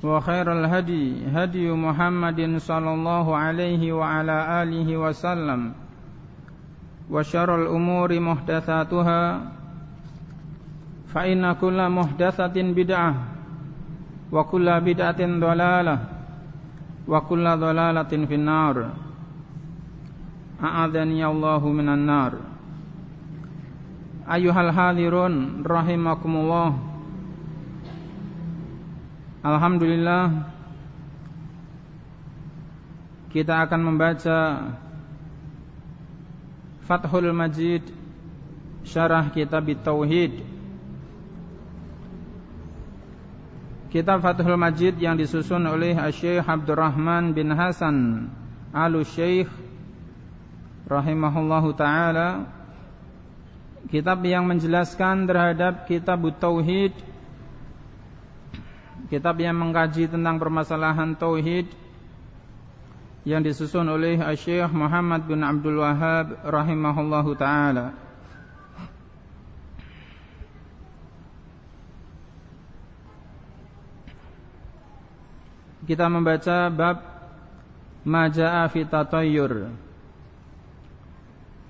وخير الهدي هدي محمد صلى الله عليه وعلى آله وسلم. وشر الأمور محدثاتها فإن كل محدثة بدعة وكل بدعة ضلالة وكل ضلالة في النار. أعاذني الله من النار. أيها الحاضرون رحمكم الله. Alhamdulillah. Kita akan membaca Fathul Majid Syarah Kitab Tauhid Kitab Fathul Majid yang disusun oleh Syekh Abdurrahman bin Hasan Alu Syekh Rahimahullahu Ta'ala. Kitab yang menjelaskan terhadap Kitab Tauhid kitab yang mengkaji tentang permasalahan tauhid yang disusun oleh Syekh Muhammad bin Abdul Wahab rahimahullahu taala. Kita membaca bab Maja'a fi tatayyur.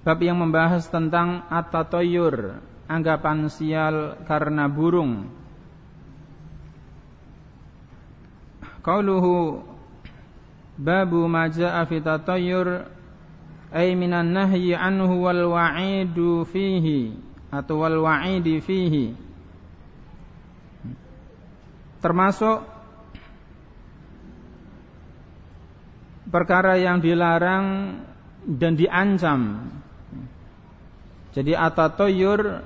Bab yang membahas tentang at-tatayyur, anggapan sial karena burung Qauluhu babu ma jaa fi tatayyur ay minan nahyi anhu wal wa'idu fihi atau wal wa'idi fihi termasuk perkara yang dilarang dan diancam. Jadi atatoyur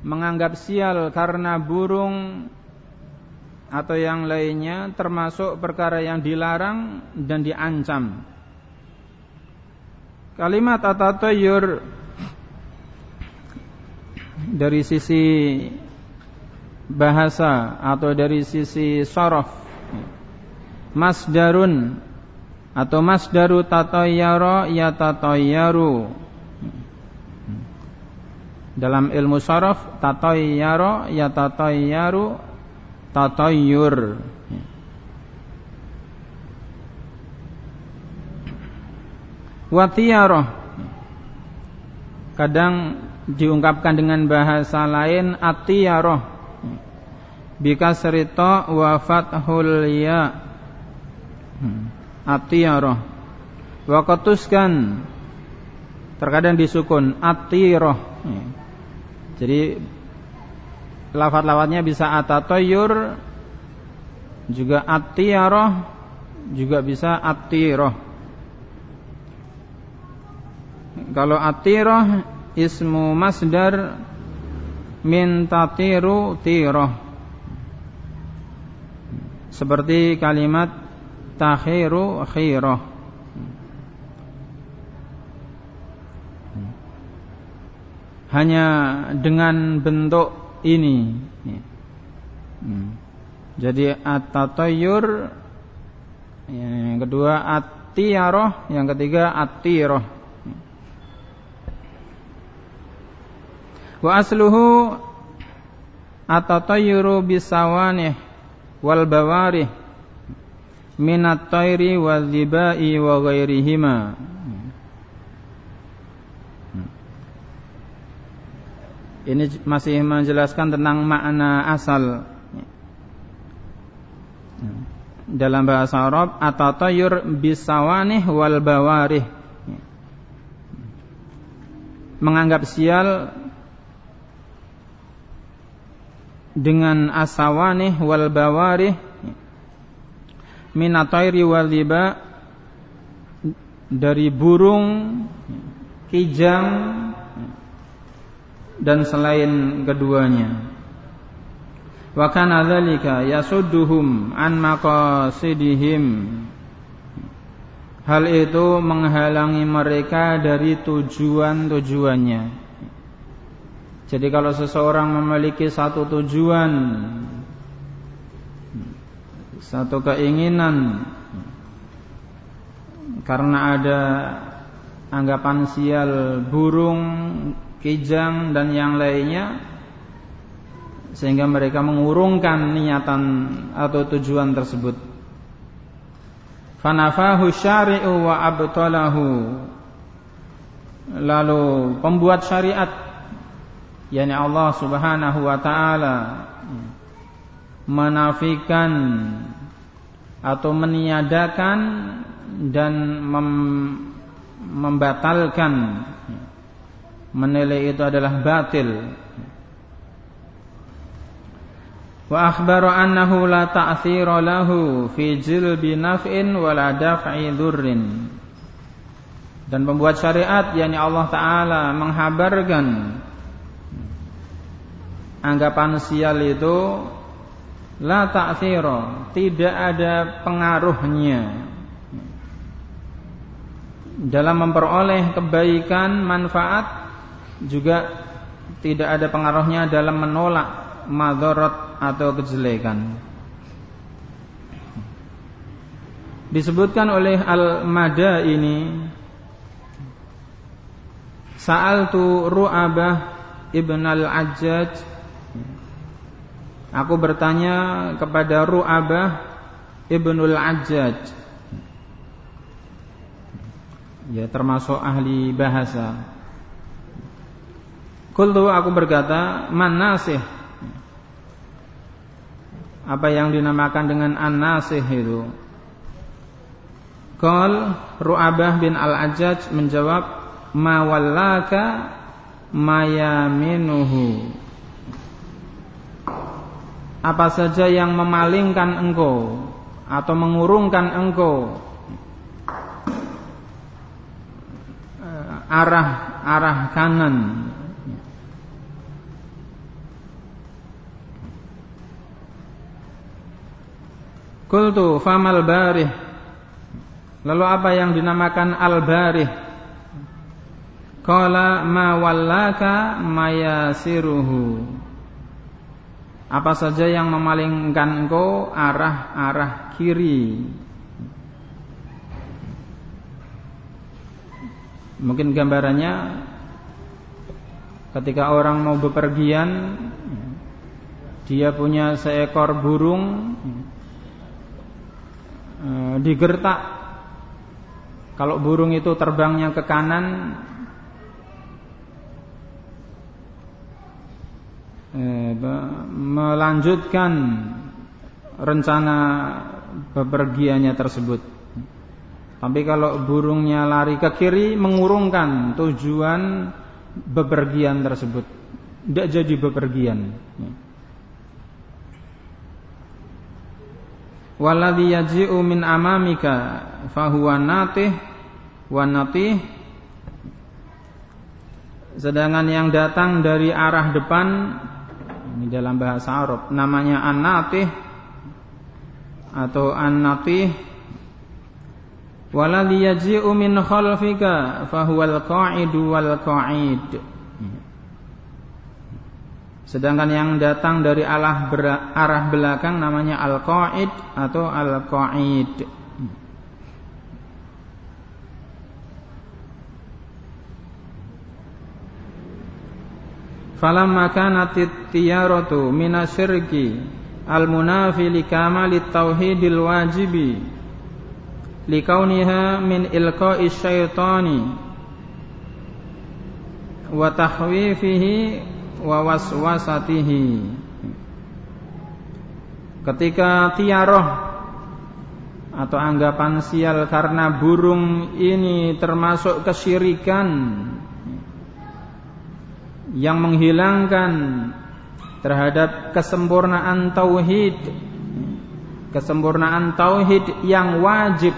menganggap sial karena burung atau yang lainnya termasuk perkara yang dilarang dan diancam. Kalimat atatayur dari sisi bahasa atau dari sisi sorof masdarun atau masdaru tatayyara ya tatayyaru dalam ilmu sorof tatayyara ya tatayyaru tatayyur watiyarah kadang diungkapkan dengan bahasa lain atiyarah bikasrita wa fathul ya. Atiyarah wa qatuskan. Terkadang disukun atirah jadi lafat-lafadznya bisa atatoyur juga atiyarah juga bisa atirah kalau atirah ismu masdar min tatiru tirah seperti kalimat takhiru khirah hanya dengan bentuk ini. Hmm. Jadi at-tatayyur yang kedua at-tiyarah, yang ketiga at-tirah. Wa asluhu at-tatayyuru bisawanih wal bawarih minat tayri wal dhibai wa ghairihima. Ini masih menjelaskan tentang makna asal. dalam bahasa Arab atau toyur bisawanih wal bawarih menganggap sial dengan asawanih wal bawarih minatoiri wal dari burung kijang dan selain keduanya. Wa kana dzalika yasudduhum an maqasidihim. Hal itu menghalangi mereka dari tujuan-tujuannya. Jadi kalau seseorang memiliki satu tujuan satu keinginan karena ada anggapan sial burung, kijang dan yang lainnya sehingga mereka mengurungkan niatan atau tujuan tersebut. Fanafahu syari'u wa abtalahu. Lalu pembuat syariat yakni Allah Subhanahu wa taala menafikan atau meniadakan dan mem membatalkan menilai itu adalah batil. Wa akhbara annahu la ta'thira lahu fi jilbi naf'in wala daf'i dhurrin dan pembuat syariat yakni Allah taala menghabarkan anggapan sial itu la ta'thira tidak ada pengaruhnya. Dalam memperoleh kebaikan manfaat juga tidak ada pengaruhnya dalam menolak madarat atau kejelekan. Disebutkan oleh Al-Mada ini Sa'altu Ru'abah Ibn Al-Ajjaj. Aku bertanya kepada Ru'abah Ibn Al-Ajjaj. Ya termasuk ahli bahasa Kultu aku berkata Man nasih apa yang dinamakan dengan an-nasih itu. Qal Ru'abah bin Al-Ajjaj menjawab ma wallaka mayaminuhu. Apa saja yang memalingkan engkau atau mengurungkan engkau eh, arah arah kanan Kultu famal barih. Lalu apa yang dinamakan al barih? Qala ma wallaka mayasiruhu. Apa saja yang memalingkan engkau arah-arah kiri. Mungkin gambarannya ketika orang mau bepergian dia punya seekor burung e, digertak. Kalau burung itu terbangnya ke kanan e, melanjutkan rencana bepergiannya tersebut. Tapi kalau burungnya lari ke kiri mengurungkan tujuan bepergian tersebut. Tidak jadi bepergian Waladhi yaji'u min amamika fahuwa natih wa natih. Sedangkan yang datang dari arah depan ini dalam bahasa Arab namanya an-natih atau an-natih. Waladhi yaji'u min khalfika fahuwal qa'idu wal qa'id Sedangkan yang datang dari arah, arah belakang namanya al-qaid atau al-qaid. Falamma kanat tiyaratu minasyirki al-munafi li kamalit tauhidil wajibi likauniha min ilqa'i syaitani wa tahwifihi wa waswasatihi ketika tiaroh atau anggapan sial karena burung ini termasuk kesyirikan yang menghilangkan terhadap kesempurnaan tauhid kesempurnaan tauhid yang wajib.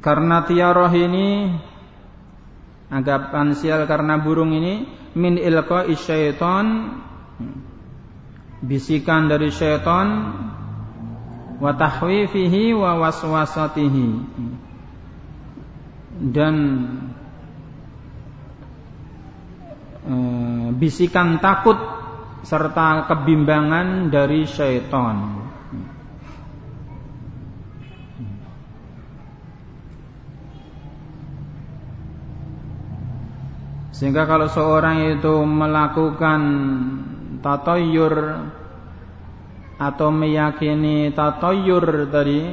Karena tiaroh ini anggapan sial karena burung ini min ilqa syaitan bisikan dari syaitan wa tahwifihi wa waswasatihi dan e, bisikan takut serta kebimbangan dari syaitan. Sehingga kalau seorang itu melakukan tatoyur atau meyakini tatoyur tadi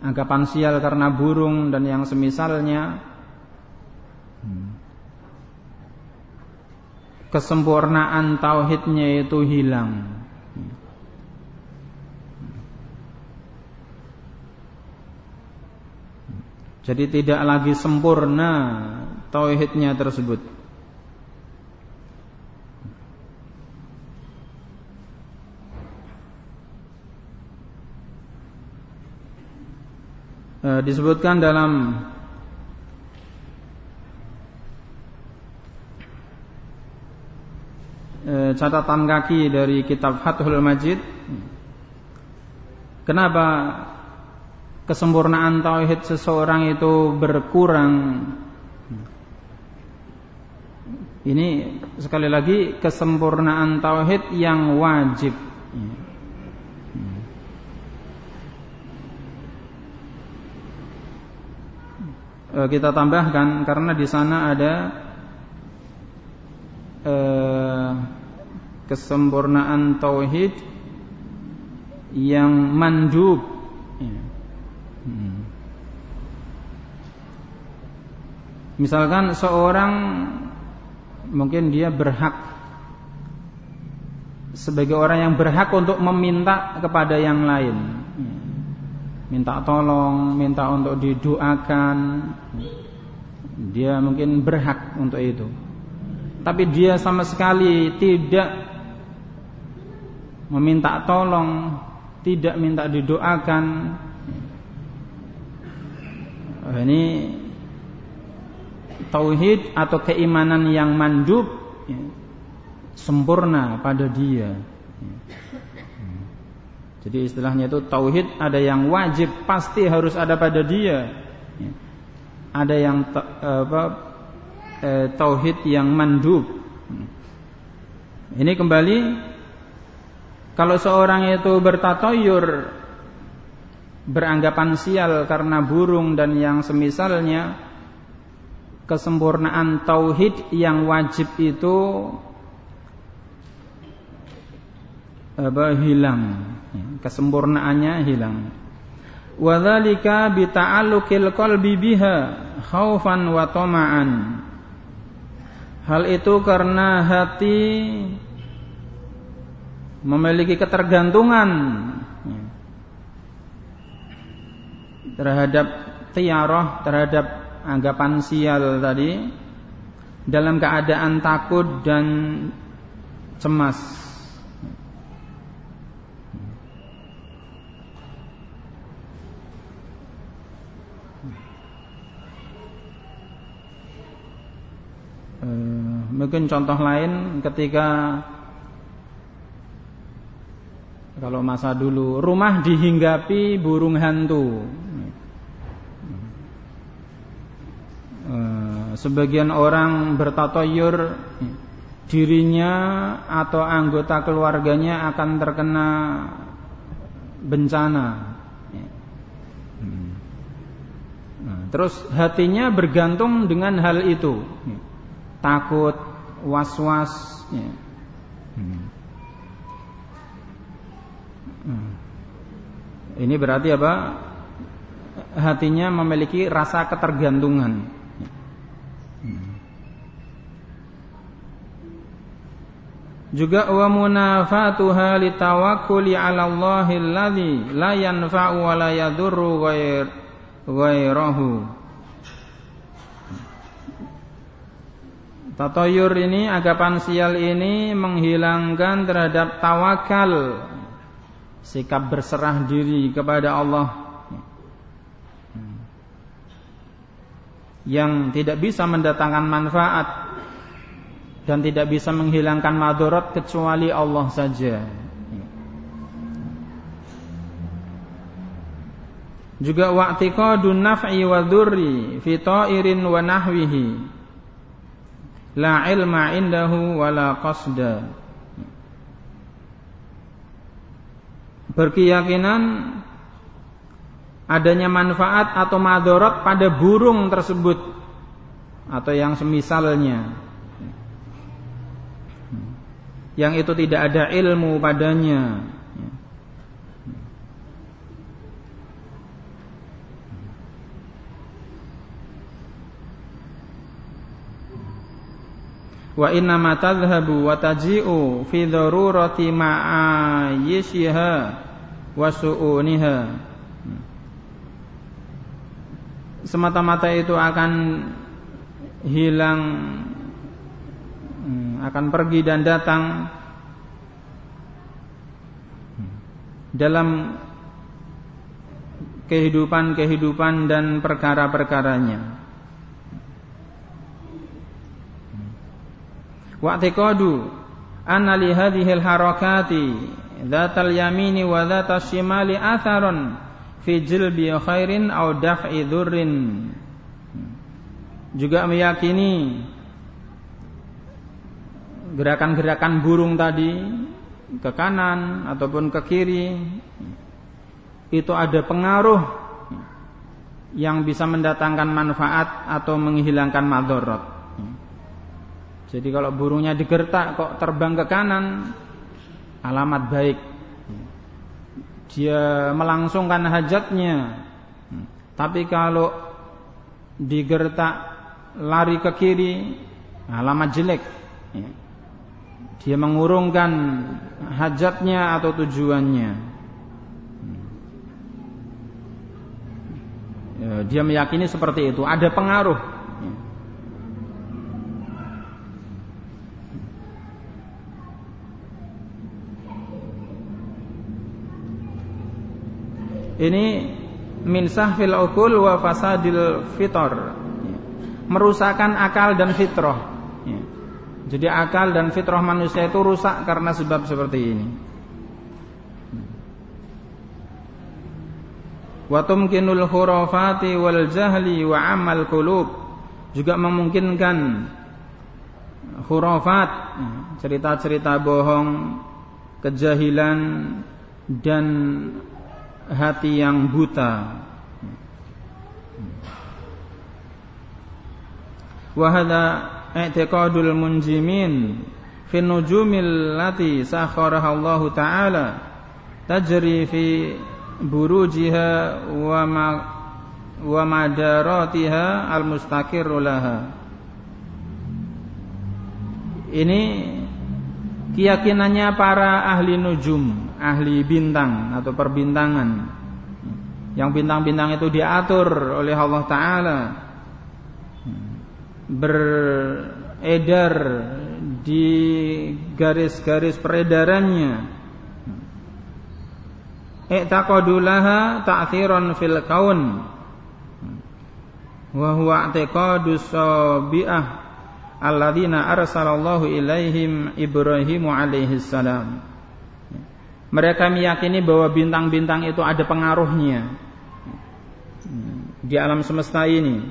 anggapan sial karena burung dan yang semisalnya kesempurnaan tauhidnya itu hilang. Jadi tidak lagi sempurna tauhidnya tersebut. E, disebutkan dalam e, catatan kaki dari kitab Fathul Majid kenapa kesempurnaan tauhid seseorang itu berkurang ini sekali lagi kesempurnaan tauhid yang wajib Eh, kita tambahkan karena di sana ada eh, kesempurnaan tauhid yang mandub. Ya. Hmm. Misalkan seorang mungkin dia berhak sebagai orang yang berhak untuk meminta kepada yang lain. Minta tolong, minta untuk didoakan. Dia mungkin berhak untuk itu. Tapi dia sama sekali tidak meminta tolong, tidak minta didoakan. Ini tauhid atau keimanan yang mandub ya, sempurna pada dia. Jadi istilahnya itu tauhid ada yang wajib pasti harus ada pada dia. Ya. Ada yang apa e, tauhid yang mandub. Ini kembali kalau seorang itu bertatoyur beranggapan sial karena burung dan yang semisalnya kesempurnaan tauhid yang wajib itu apa hilang. Kesempurnaannya hilang. Wadzalika bita'alluqil qalbi biha khaufan wa tama'an. Hal itu karena hati memiliki ketergantungan terhadap tiaroh terhadap anggapan sial tadi dalam keadaan takut dan cemas Mungkin contoh lain ketika kalau masa dulu rumah dihinggapi burung hantu. Eh, sebagian orang bertatoyur dirinya atau anggota keluarganya akan terkena bencana. Nah, terus hatinya bergantung dengan hal itu takut, was-was. Hmm. Ini berarti apa? Hatinya memiliki rasa ketergantungan. Juga wa munafatuha litawakkuli 'ala Allahi alladzi la yanfa'u wa la yadurru ghair ghairahu. Tatoyur ini agapan sial ini menghilangkan terhadap tawakal sikap berserah diri kepada Allah yang tidak bisa mendatangkan manfaat dan tidak bisa menghilangkan madorot kecuali Allah saja. Juga wa'tiqadun naf'i wa dhurri fi. La ilma indahu wa la qasda. Berkeyakinan adanya manfaat atau madorot pada burung tersebut atau yang semisalnya yang itu tidak ada ilmu padanya. Wa inna ma tadhhabu wa taji'u fi darurati ma'ayishiha wa su'uniha. Semata-mata itu akan hilang akan pergi dan datang dalam kehidupan-kehidupan dan perkara-perkaranya. Wa'tiqadu anna li hadhihi al-harakati dzatal yamini wa dzatas shimali atharon fi jilbi khairin aw daf'i dhurrin. Juga meyakini gerakan-gerakan burung tadi ke kanan ataupun ke kiri itu ada pengaruh yang bisa mendatangkan manfaat atau menghilangkan madorot. Jadi kalau burungnya digertak kok terbang ke kanan, alamat baik. Dia melangsungkan hajatnya. Tapi kalau digertak lari ke kiri, alamat jelek dia mengurungkan hajatnya atau tujuannya. Ya, dia meyakini seperti itu, ada pengaruh. Ini min sahfil ukul wa fasadil fitor. Merusakkan akal dan fitrah. Jadi akal dan fitrah manusia itu rusak karena sebab seperti ini. Wa tumkinul khurafati wal jahli wa amal qulub juga memungkinkan khurafat, cerita-cerita bohong, kejahilan dan hati yang buta. Wa i'tiqadul munjimin fi nujumil lati sakharaha Allah taala tajri fi burujiha wa ma wa madaratiha al mustaqirru laha. Ini keyakinannya para ahli nujum ahli bintang atau perbintangan. Yang bintang-bintang itu diatur oleh Allah taala beredar di garis-garis peredarannya. I'taqadulaha ta'thiran fil kaun. Wa huwa i'tiqadus sabi'ah alladzina arsalallahu ilaihim Ibrahim alaihi salam mereka meyakini bahwa bintang-bintang itu ada pengaruhnya di alam semesta ini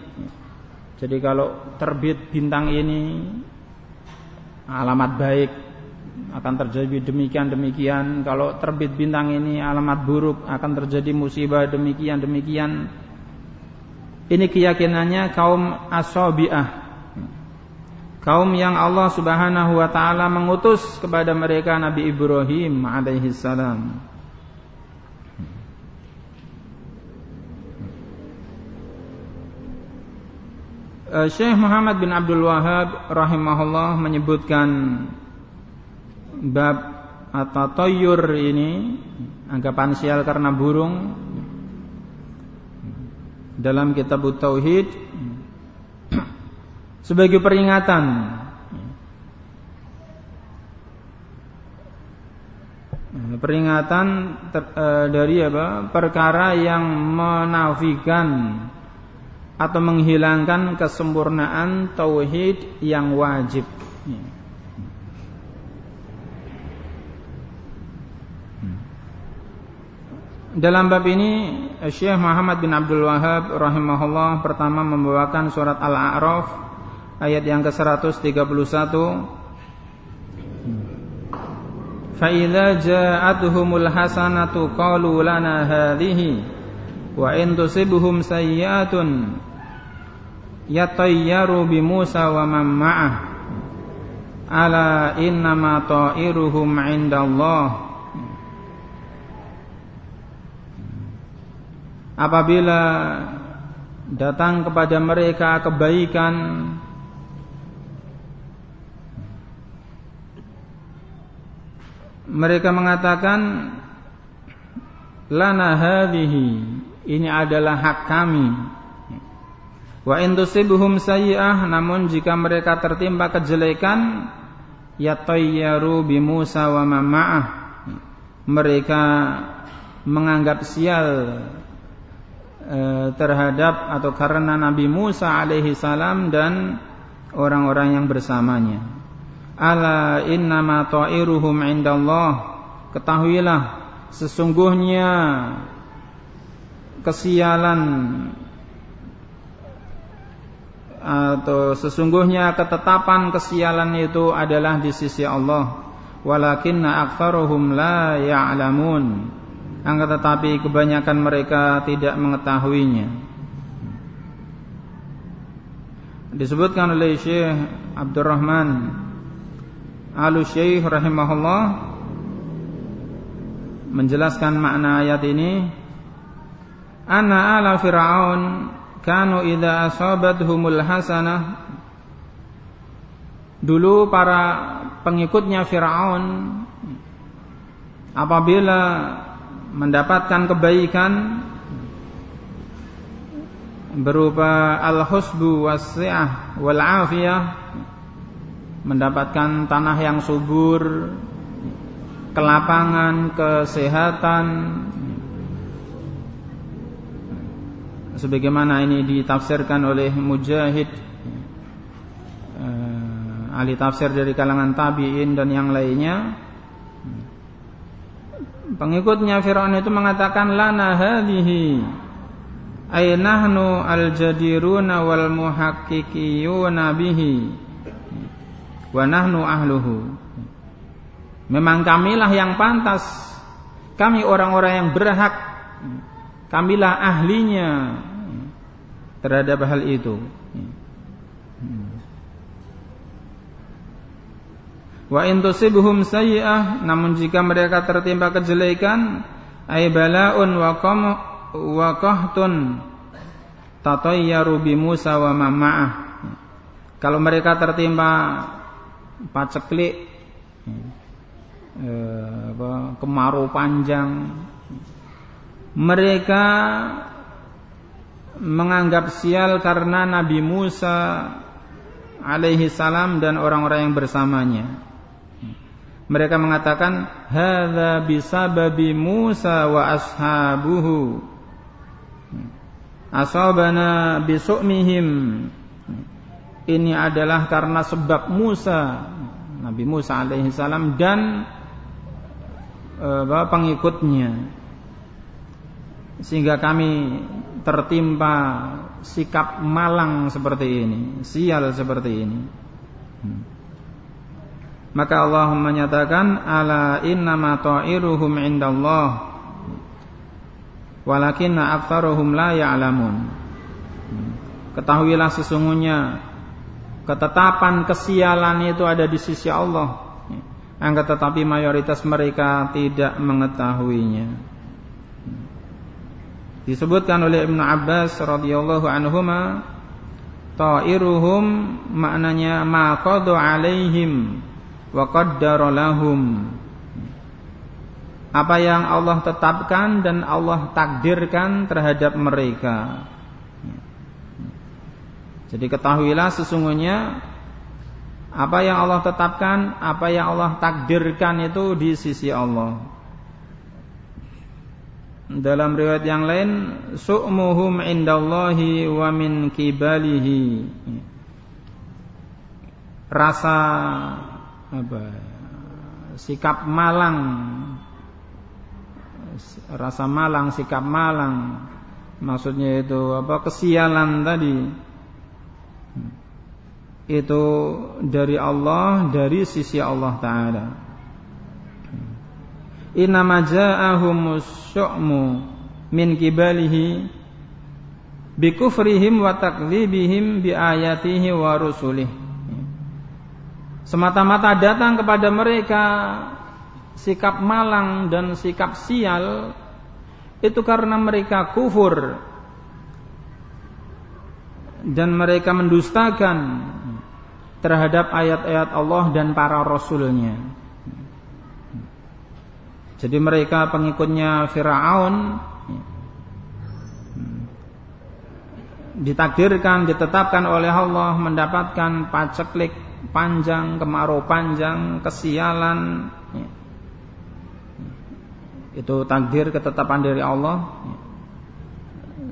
jadi kalau terbit bintang ini alamat baik akan terjadi demikian demikian. Kalau terbit bintang ini alamat buruk akan terjadi musibah demikian demikian. Ini keyakinannya kaum asobiah, kaum yang Allah Subhanahu wa taala mengutus kepada mereka Nabi Ibrahim alaihi salam. Syekh Muhammad bin Abdul Wahab rahimahullah menyebutkan bab atau toyur ini anggapan sial karena burung dalam kitab tauhid sebagai peringatan. Peringatan ter, e, dari apa? Perkara yang menafikan atau menghilangkan kesempurnaan tauhid yang wajib. Dalam bab ini Syekh Muhammad bin Abdul Wahab rahimahullah pertama membawakan surat Al-A'raf ayat yang ke-131 Fa idza ja'atuhumul hasanatu qalu lana hadhihi wa in tusibhum sayyatun yatayyaru bi Musa wa man ma'ah. Ala innama ta'iruhum 'indallah. Apabila datang kepada mereka kebaikan mereka mengatakan lana hadhihi ini adalah hak kami. Wa in tusibuhum sayyi'ah namun jika mereka tertimpa kejelekan yatayyaru bi Musa wa mama'ah mereka menganggap sial e, terhadap atau karena Nabi Musa alaihi salam dan orang-orang yang bersamanya. Ala innama ta'iruhum indallah. Ketahuilah Sesungguhnya Kesialan Atau sesungguhnya ketetapan kesialan itu adalah di sisi Allah. Walakinna aktharuhum la ya'lamun. Angkat tetapi kebanyakan mereka tidak mengetahuinya. Disebutkan oleh Syekh Abdurrahman Alu Syekh rahimahullah menjelaskan makna ayat ini Ana ala Fir'aun kanu idza asabathumul hasanah Dulu para pengikutnya Fir'aun apabila mendapatkan kebaikan berupa al-husbu was-si'ah wal afiyah mendapatkan tanah yang subur, kelapangan, kesehatan. Sebagaimana ini ditafsirkan oleh Mujahid eh, ahli tafsir dari kalangan tabi'in dan yang lainnya. Pengikutnya Firaun itu mengatakan lana hadhihi ay nahnu al-jadiruna wal muhaqqiqiyuna bihi wa nahnu ahluhu. Memang kamilah yang pantas. Kami orang-orang yang berhak. Kamilah ahlinya terhadap hal itu. Wa in tusibhum sayyi'ah namun jika mereka tertimpa kejelekan ay bala'un wa qam wa qahtun tatayyaru bi Musa wa mama'ah. Kalau mereka tertimpa paceklik eh, kemarau panjang mereka menganggap sial karena Nabi Musa alaihi salam dan orang-orang yang bersamanya. Mereka mengatakan hadza bisababi Musa wa ashabuhu. Asabana bisu'mihim ini adalah karena sebab Musa Nabi Musa alaihissalam dan e, pengikutnya sehingga kami tertimpa sikap malang seperti ini sial seperti ini hmm. maka Allah menyatakan ala innama ta'iruhum indallah walakinna aktsaruhum la ya'lamun hmm. ketahuilah sesungguhnya ketetapan kesialan itu ada di sisi Allah. Angkat tetapi mayoritas mereka tidak mengetahuinya. Disebutkan oleh Ibnu Abbas radhiyallahu anhuma ta'iruhum maknanya ma qadu alaihim wa qaddara lahum apa yang Allah tetapkan dan Allah takdirkan terhadap mereka. Jadi ketahuilah sesungguhnya apa yang Allah tetapkan, apa yang Allah takdirkan itu di sisi Allah. Dalam riwayat yang lain, su'muhum indallahi wa min kibalihi. Rasa apa? Sikap malang rasa malang, sikap malang. Maksudnya itu apa? Kesialan tadi. Itu dari Allah, dari sisi Allah taala. Inna ja'ahumus syu'mu min kibalihi bikufrihim wa takdzibihim bi ayatihi wa rusulih. Semata-mata datang kepada mereka sikap malang dan sikap sial itu karena mereka kufur dan mereka mendustakan terhadap ayat-ayat Allah dan para rasulnya. Jadi mereka pengikutnya Firaun ditakdirkan, ditetapkan oleh Allah mendapatkan paceklik panjang, kemarau panjang, kesialan, itu takdir ketetapan dari Allah.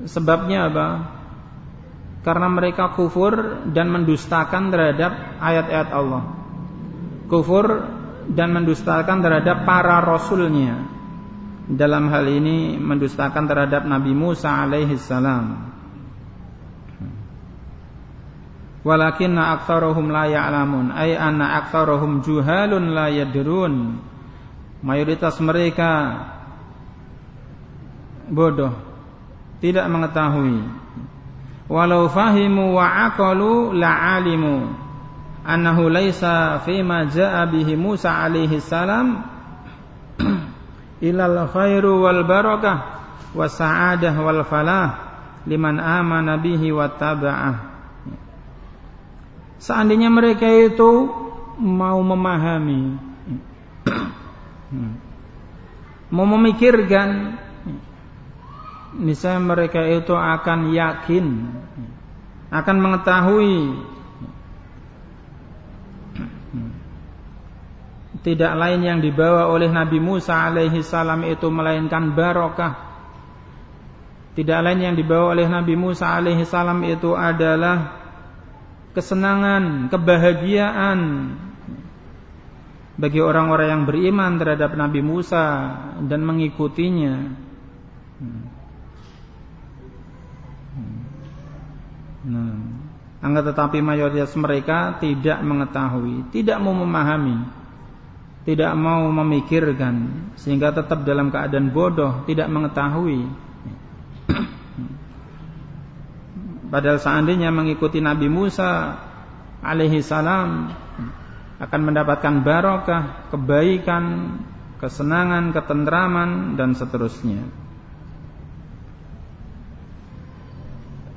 Sebabnya apa? Karena mereka kufur dan mendustakan terhadap ayat-ayat Allah. Kufur dan mendustakan terhadap para rasulnya. Dalam hal ini mendustakan terhadap Nabi Musa alaihi salam. Walakinna aktsaruhum la ya'lamun ay anna aktsaruhum juhalun la yadrun mayoritas mereka bodoh tidak mengetahui walau fahimu wa aqalu la alimu annahu laisa ma jaa bihi Musa alaihi salam ilal khairu wal barakah was sa'adah wal falah liman amana bihi wa taba'ah seandainya mereka itu mau memahami. Mau memikirkan misalnya mereka itu akan yakin akan mengetahui tidak lain yang dibawa oleh Nabi Musa alaihi salam itu melainkan barokah. Tidak lain yang dibawa oleh Nabi Musa alaihi salam itu adalah kesenangan, kebahagiaan, bagi orang-orang yang beriman terhadap Nabi Musa dan mengikutinya. Nah, angkat tetapi mayoritas mereka tidak mengetahui, tidak mau memahami, tidak mau memikirkan, sehingga tetap dalam keadaan bodoh, tidak mengetahui. Padahal seandainya mengikuti Nabi Musa alaihi salam akan mendapatkan barokah, kebaikan, kesenangan, ketentraman dan seterusnya.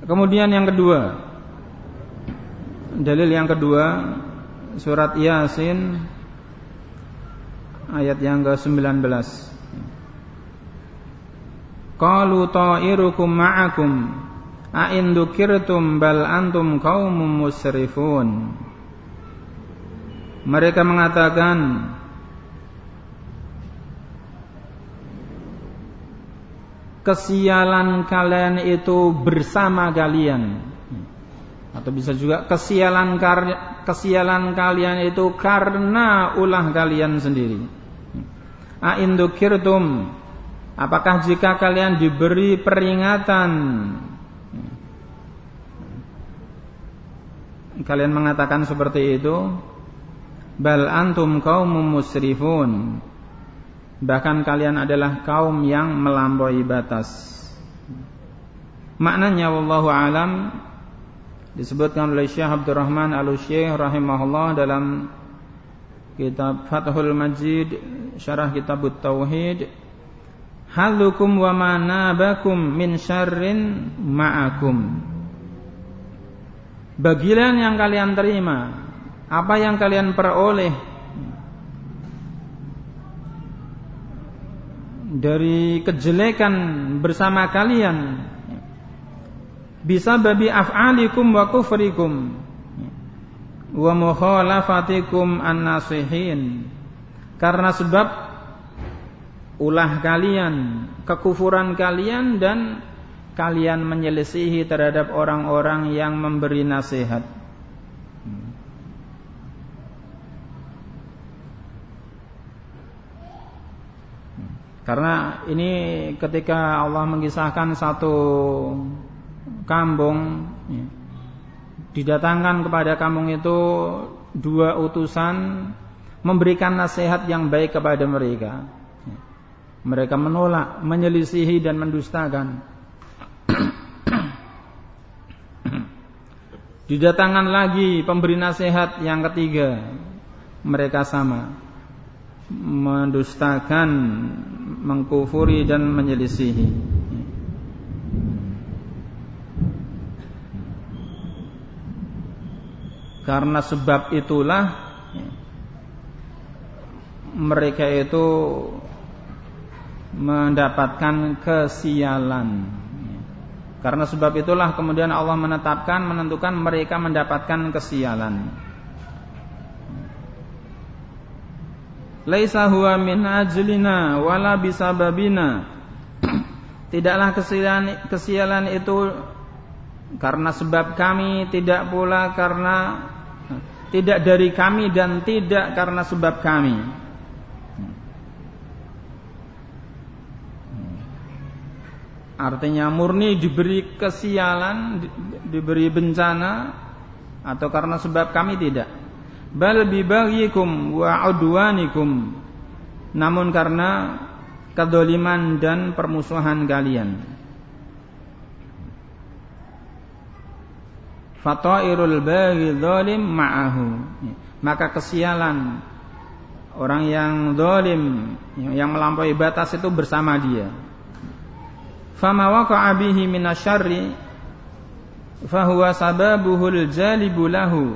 Kemudian yang kedua, dalil yang kedua surat Yasin ayat yang ke-19. Qalu ta'irukum ma'akum a in bal antum qaumun musrifun. Mereka mengatakan Kesialan kalian itu bersama kalian Atau bisa juga kesialan kesialan kalian itu karena ulah kalian sendiri. Aindukirtum Apakah jika kalian diberi peringatan? Kalian mengatakan seperti itu. Bal antum kaum musrifun. Bahkan kalian adalah kaum yang melampaui batas. Maknanya wallahu alam disebutkan oleh Syekh Abdurrahman Al-Syekh rahimahullah dalam kitab Fathul Majid syarah kitab Tauhid halukum wa manabakum min syarrin ma'akum. Bagian yang kalian terima apa yang kalian peroleh dari kejelekan bersama kalian bisa babi af'alikum wa kufrikum. Wa mukhalafatikum an-nasihin karena sebab ulah kalian kekufuran kalian dan kalian menyelisihi terhadap orang-orang yang memberi nasihat. Karena ini ketika Allah mengisahkan satu kampung ya, didatangkan kepada kampung itu dua utusan memberikan nasihat yang baik kepada mereka. Ya. Mereka menolak, menyelisihi dan mendustakan. Didatangkan lagi pemberi nasihat yang ketiga, mereka sama mendustakan, mengkufuri dan menyelisihi. Karena sebab itulah mereka itu mendapatkan kesialan. Karena sebab itulah kemudian Allah menetapkan menentukan mereka mendapatkan kesialan. laisa huwa min ajlina wala bisababina tidaklah kesialan kesialan itu karena sebab kami tidak pula karena tidak dari kami dan tidak karena sebab kami. Artinya murni diberi kesialan, diberi bencana atau karena sebab kami tidak. Bal bibaghikum wa udwanikum. Namun karena kedoliman dan permusuhan kalian fatairul baghi zalim ma'ahu. Maka kesialan orang yang zalim yang melampaui batas itu bersama dia. Fama waqa'a bihi minasyarri fahuwa sababuhul jalibu lahu.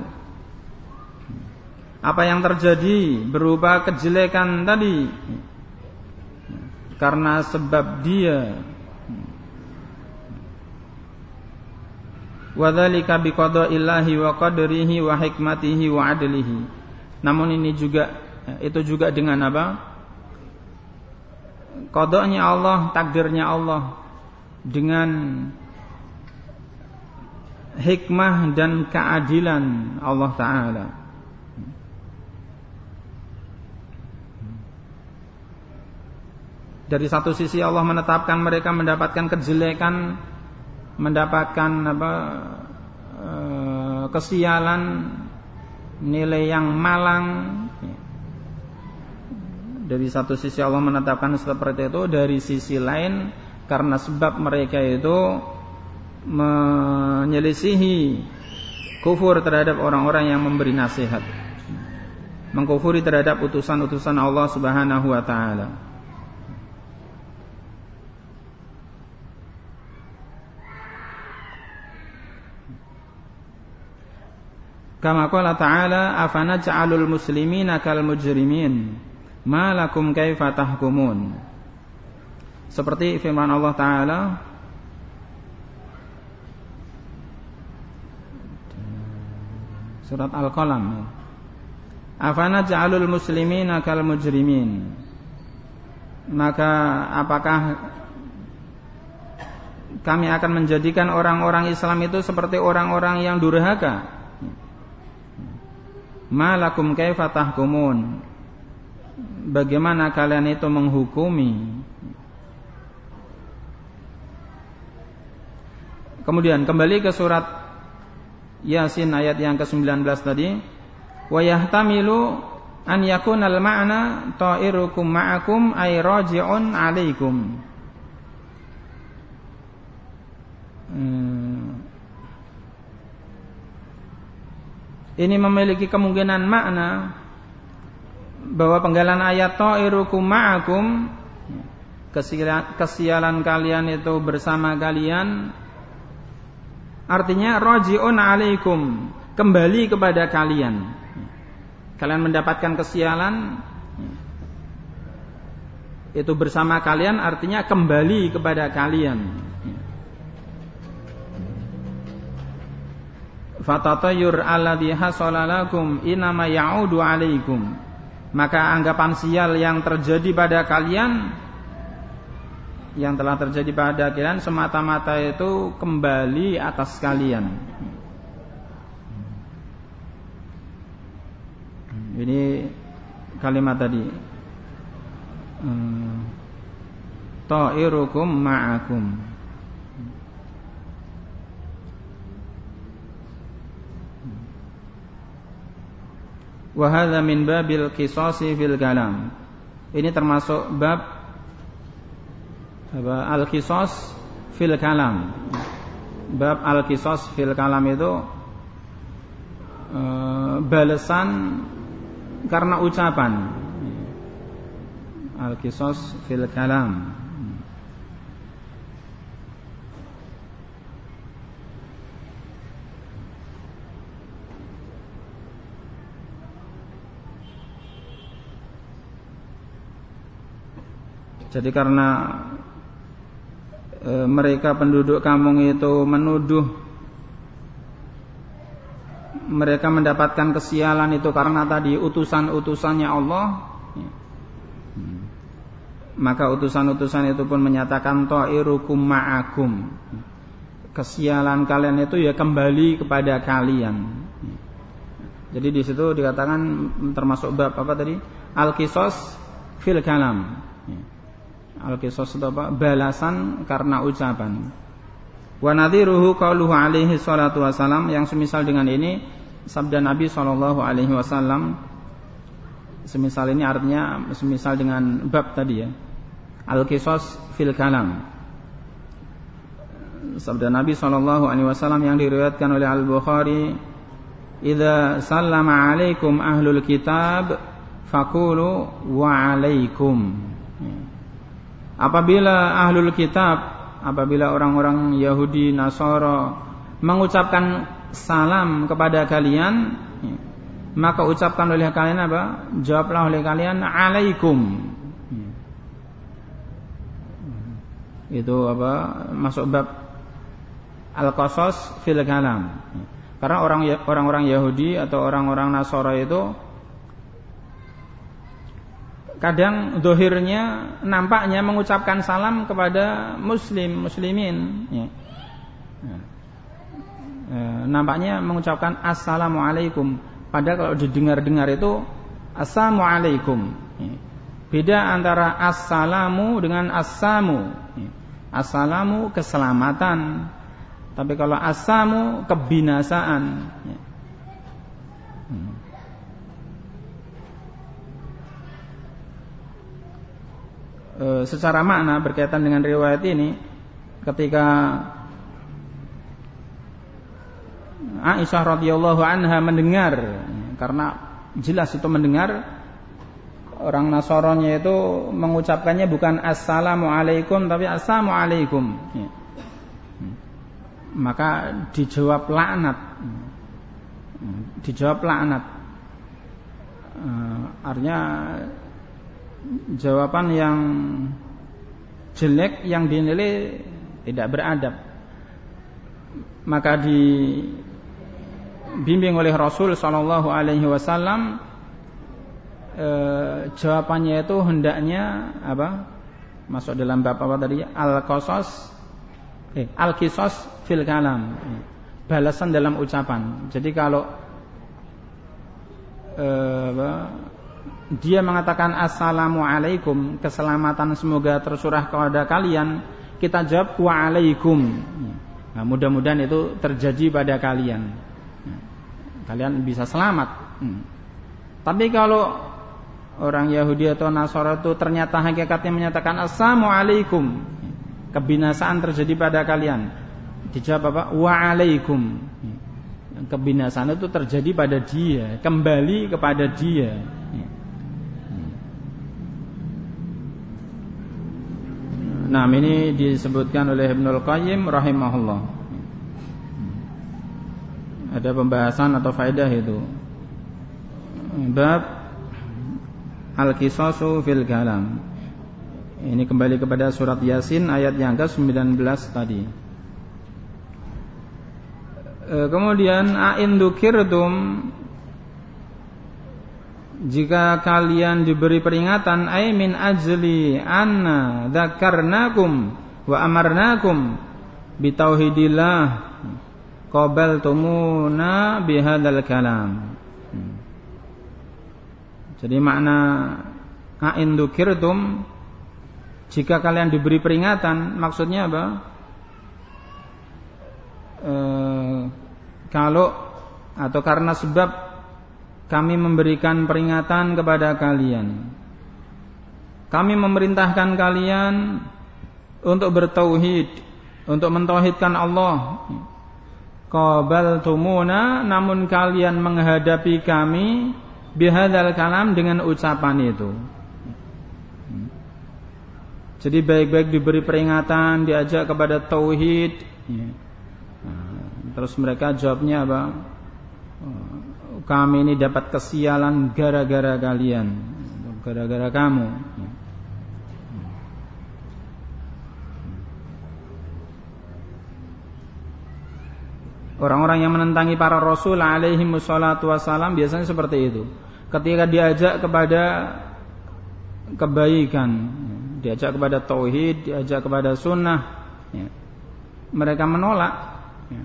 Apa yang terjadi berupa kejelekan tadi karena sebab dia wadzalika biqada'illahi wa qadrihi wa hikmatihi wa adlihi. Namun ini juga itu juga dengan apa? Kodoknya Allah takdirnya Allah dengan hikmah dan keadilan Allah Ta'ala. Dari satu sisi Allah menetapkan mereka mendapatkan kejelekan, mendapatkan apa eh, kesialan, nilai yang malang. Dari satu sisi Allah menetapkan seperti itu, dari sisi lain karena sebab mereka itu menyelisihi kufur terhadap orang-orang yang memberi nasihat mengkufuri terhadap utusan-utusan Allah Subhanahu wa taala Kama qala ta'ala afana ja'alul muslimina kal mujrimin ma lakum kaifa tahkumun. Seperti firman Allah taala Surat Al-Qalam. Afana ja'alul muslimina kal mujrimin. Maka apakah kami akan menjadikan orang-orang Islam itu seperti orang-orang yang durhaka? Malakum kaifa tahkumun? Bagaimana kalian itu menghukumi? Kemudian kembali ke surat Yasin ayat yang ke-19 tadi. Wa yahtamilu an yakuna al-ma'na ta'irukum ma'akum ay raji'un 'alaikum. Hmm. Ini memiliki kemungkinan makna bahwa penggalan ayat ta'irukum ma'akum kesialan kalian itu bersama kalian artinya rojiun alaikum kembali kepada kalian kalian mendapatkan kesialan itu bersama kalian artinya kembali kepada kalian. Fatatayur alladhi hasolalakum inama ya'udu alaikum. Maka anggapan sial yang terjadi pada kalian yang telah terjadi pada kalian semata-mata itu kembali atas kalian. Ini kalimat tadi. Hmm. Ta'irukum ma'akum. Wahada min babil qisasi fil kalam. Ini termasuk bab apa al-qisas fil kalam. Bab al-qisas fil kalam itu e, balasan karena ucapan. Al-qisas fil kalam. Jadi karena e, mereka penduduk kampung itu menuduh mereka mendapatkan kesialan itu karena tadi utusan-utusannya Allah. Maka utusan-utusan itu pun menyatakan ta'irukum ma'akum. Kesialan kalian itu ya kembali kepada kalian. Jadi di situ dikatakan termasuk bab apa tadi? Al-qisas fil kalam Al-qisas itu apa? Balasan karena ucapan. Wa nadhiruhu qauluhu alaihi salatu wasalam yang semisal dengan ini sabda Nabi sallallahu alaihi wasallam semisal ini artinya semisal dengan bab tadi ya. Al-qisas fil kalam. Sabda Nabi sallallahu alaihi wasallam yang diriwayatkan oleh Al-Bukhari, "Idza sallama alaikum ahlul kitab faqulu wa alaikum." Apabila ahlul kitab, apabila orang-orang Yahudi, Nasara mengucapkan salam kepada kalian, maka ucapkan oleh kalian apa? Jawablah oleh kalian alaikum. Itu apa? Masuk bab al-qasas fil kalam. Karena orang orang-orang Yahudi atau orang-orang Nasara itu kadang dohirnya nampaknya mengucapkan salam kepada muslim muslimin ya. E, nampaknya mengucapkan assalamualaikum padahal kalau didengar-dengar itu assalamualaikum ya. beda antara assalamu dengan assamu ya. assalamu keselamatan tapi kalau assamu kebinasaan ya. E, secara makna berkaitan dengan riwayat ini ketika Aisyah radhiyallahu anha mendengar karena jelas itu mendengar orang Nasoronya itu mengucapkannya bukan assalamualaikum tapi assalamualaikum ya. maka dijawab laknat. Dijawab laknat. E, artinya jawaban yang jelek yang dinilai tidak beradab. Maka dibimbing oleh Rasul Shallallahu Alaihi Wasallam eh, jawabannya itu hendaknya apa? Masuk dalam bab apa tadi? Al qasas eh, al kisos fil kalam. Balasan dalam ucapan. Jadi kalau apa, dia mengatakan assalamualaikum keselamatan semoga tersurah kepada kalian. Kita jawab waalaikum. Nah, mudah-mudahan itu terjadi pada kalian. Kalian bisa selamat. Hmm. tapi kalau orang Yahudi atau Nasara itu ternyata hakikatnya menyatakan assalamualaikum kebinasaan terjadi pada kalian. Dijawab apa? Waalaikum. Kebinasaan itu terjadi pada dia kembali kepada dia Nah ini disebutkan oleh Ibnul Qayyim rahimahullah. Ada pembahasan atau faedah itu. Bab al-qisasu fil kalam. Ini kembali kepada surat Yasin ayat yang ke-19 tadi. E, kemudian a'in dzukirtum jika kalian diberi peringatan ay min ajli anna dzakarnakum wa amarnakum bitauhidillah qabaltumuna bihadzal kalam. Hmm. Jadi makna a'in dzukirtum jika kalian diberi peringatan, maksudnya apa? E, kalau atau karena sebab kami memberikan peringatan kepada kalian. Kami memerintahkan kalian untuk bertauhid, untuk mentauhidkan Allah. tumuna namun kalian menghadapi kami bihadzal kalam dengan ucapan itu. Jadi baik-baik diberi peringatan, diajak kepada tauhid. Terus mereka jawabnya apa? Kami ini dapat kesialan gara-gara kalian, gara-gara kamu. Orang-orang yang menentangi para rasul alaihi wassalatu wassalam biasanya seperti itu. Ketika diajak kepada kebaikan, diajak kepada tauhid, diajak kepada sunnah, ya. mereka menolak, ya.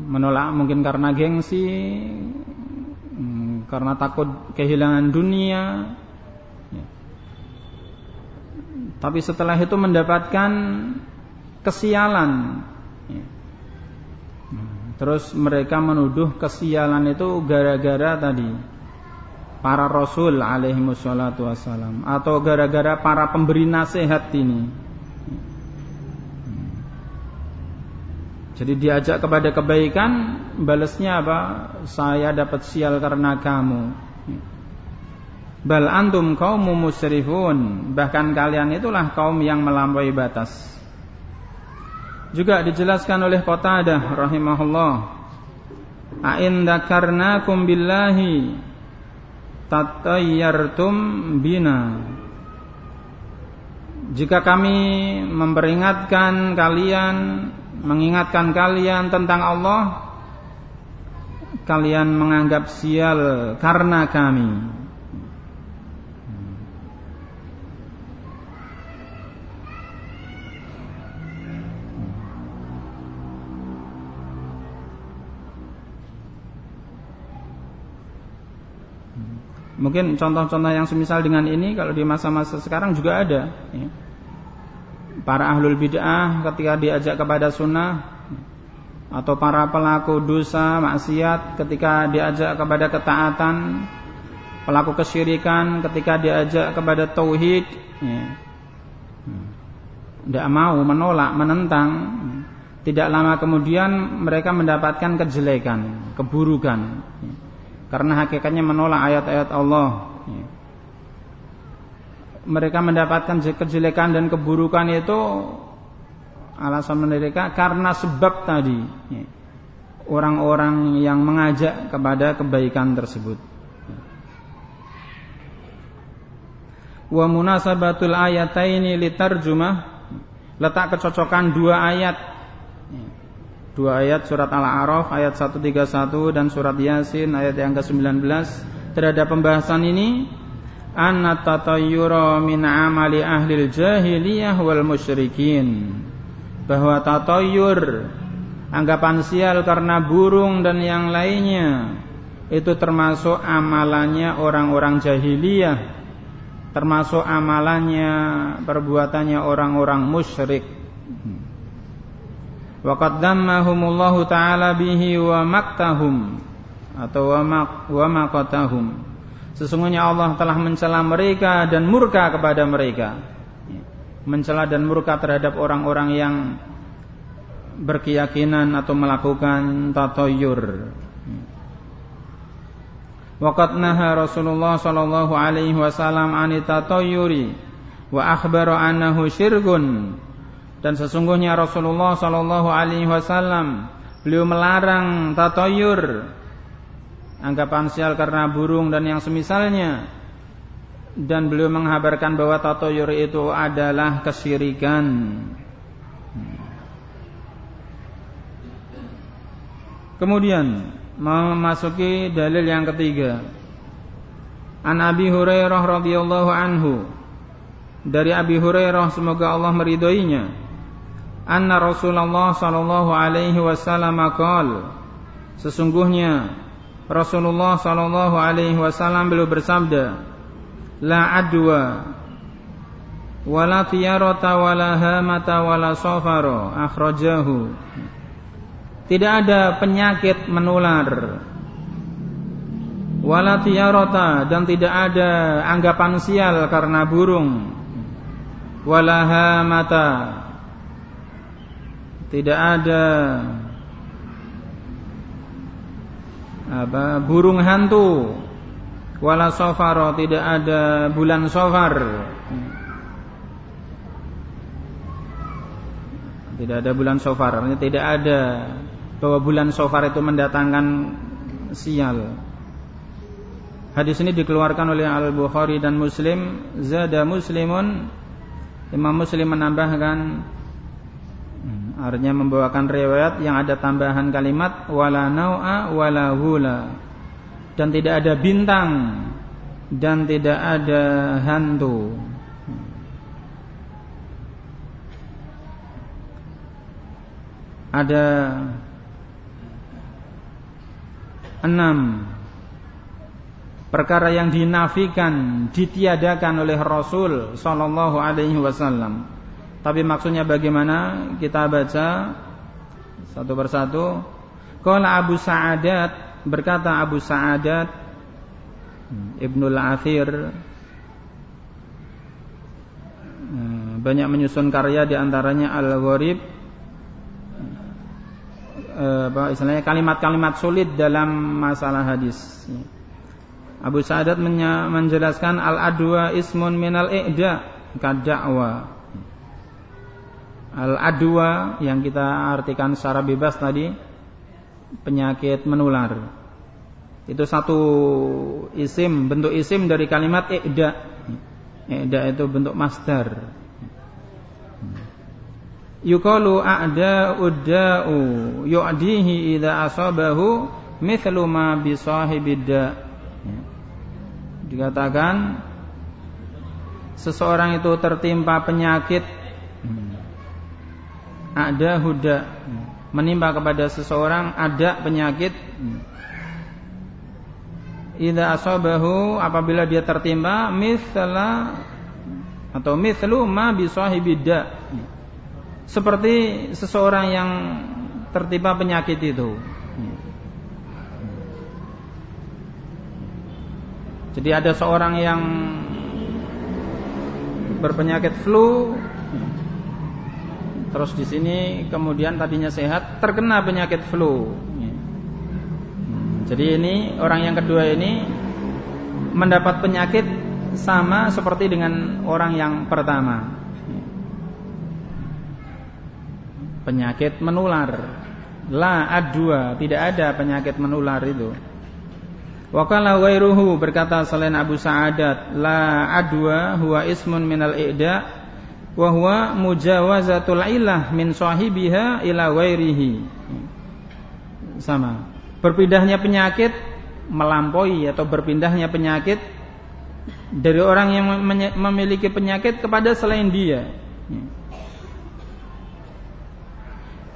menolak mungkin karena gengsi, karena takut kehilangan dunia. Ya. Tapi setelah itu mendapatkan kesialan. Ya. Terus mereka menuduh kesialan itu gara-gara tadi para rasul alaihi wassalam atau gara-gara para pemberi nasihat ini. Jadi diajak kepada kebaikan, balasnya apa? Saya dapat sial karena kamu. Bal antum kaum musrifun, bahkan kalian itulah kaum yang melampaui batas. Juga dijelaskan oleh Qatadah rahimahullah. A'in dzakarnakum billahi tatayyartum bina jika kami memperingatkan kalian mengingatkan kalian tentang Allah kalian menganggap sial karena kami Mungkin contoh-contoh yang semisal dengan ini kalau di masa-masa sekarang juga ada. Ya. Para ahlul bid'ah ketika diajak kepada sunnah atau para pelaku dosa maksiat ketika diajak kepada ketaatan, pelaku kesyirikan ketika diajak kepada tauhid, ya. tidak mau menolak, menentang. Tidak lama kemudian mereka mendapatkan kejelekan, keburukan. Ya karena hakikatnya menolak ayat-ayat Allah. Mereka mendapatkan kejelekan dan keburukan itu alasan mereka karena sebab tadi orang-orang yang mengajak kepada kebaikan tersebut. Wa munasabatul ayataini litarjumah letak kecocokan dua ayat dua ayat surat Al-A'raf ayat 131 dan surat Yasin ayat yang ke-19 terhadap pembahasan ini anna tatayyura min amali ahli jahiliyah wal musyrikin. Bahwa tatayyur anggapan sial karena burung dan yang lainnya itu termasuk amalannya orang-orang jahiliyah. Termasuk amalannya perbuatannya orang-orang musyrik Waqad dammahumullahu ta'ala bihi wa maktahum atau wa, mak, wa. Sesungguhnya Allah telah mencela mereka dan murka kepada mereka. Mencela dan murka terhadap orang-orang yang berkeyakinan atau melakukan tatoyur. Waqad naha Rasulullah sallallahu alaihi wasallam an tatoyuri wa akhbara annahu syirkun dan sesungguhnya Rasulullah Shallallahu Alaihi Wasallam beliau melarang tatoyur anggapan sial karena burung dan yang semisalnya dan beliau menghabarkan bahwa tatoyur itu adalah kesyirikan. Kemudian memasuki dalil yang ketiga. An Abi Hurairah radhiyallahu anhu dari Abi Hurairah semoga Allah meridhoinya anna Rasulullah sallallahu alaihi wasallam qaal sesungguhnya Rasulullah sallallahu alaihi wasallam beliau bersabda la adwa wala tiyarata wala hamata wala safara akhrajahu. Tidak ada penyakit menular wala tiyarata dan tidak ada anggapan sial karena burung wala hamata tidak ada apa burung hantu wala sofaro tidak ada bulan sofar tidak ada bulan sofar artinya tidak ada bahwa bulan sofar itu mendatangkan sial. Hadis ini dikeluarkan oleh Al Bukhari dan Muslim. Zada Muslimun Imam Muslim menambahkan artinya membawakan riwayat yang ada tambahan kalimat wala nau'a wala hula dan tidak ada bintang dan tidak ada hantu. Ada Enam Perkara yang dinafikan Ditiadakan oleh Rasul Sallallahu alaihi wasallam Tapi maksudnya bagaimana Kita baca Satu persatu Kala Abu Sa'adat Berkata Abu Sa'adat Ibnul Athir eh, Banyak menyusun karya Di antaranya Al-Gharib Eh, apa istilahnya kalimat-kalimat sulit dalam masalah hadis. Abu Sa'adat menjelaskan al-adwa ismun minal i'da kadakwa. Al-adwa yang kita artikan secara bebas tadi penyakit menular. Itu satu isim, bentuk isim dari kalimat i'da. I'da itu bentuk masdar yuqalu a'da udda'u yu'dihi idza asabahu mithlu ma bi sahibidda dikatakan seseorang itu tertimpa penyakit ada huda. Menimpa kepada seseorang ada penyakit. Idza asabahu apabila dia tertimpa mithla atau mithlu ma bi sahibidda seperti seseorang yang tertimpa penyakit itu. Jadi ada seorang yang berpenyakit flu terus di sini kemudian tadinya sehat terkena penyakit flu. Jadi ini orang yang kedua ini mendapat penyakit sama seperti dengan orang yang pertama. penyakit menular. La adwa, tidak ada penyakit menular itu. Wakala wairuhu berkata selain Abu Sa'adat, la adwa huwa ismun minal i'da wa huwa mujawazatul ilah min sahibiha ila wairihi. Sama. Berpindahnya penyakit melampaui atau berpindahnya penyakit dari orang yang memiliki penyakit kepada selain dia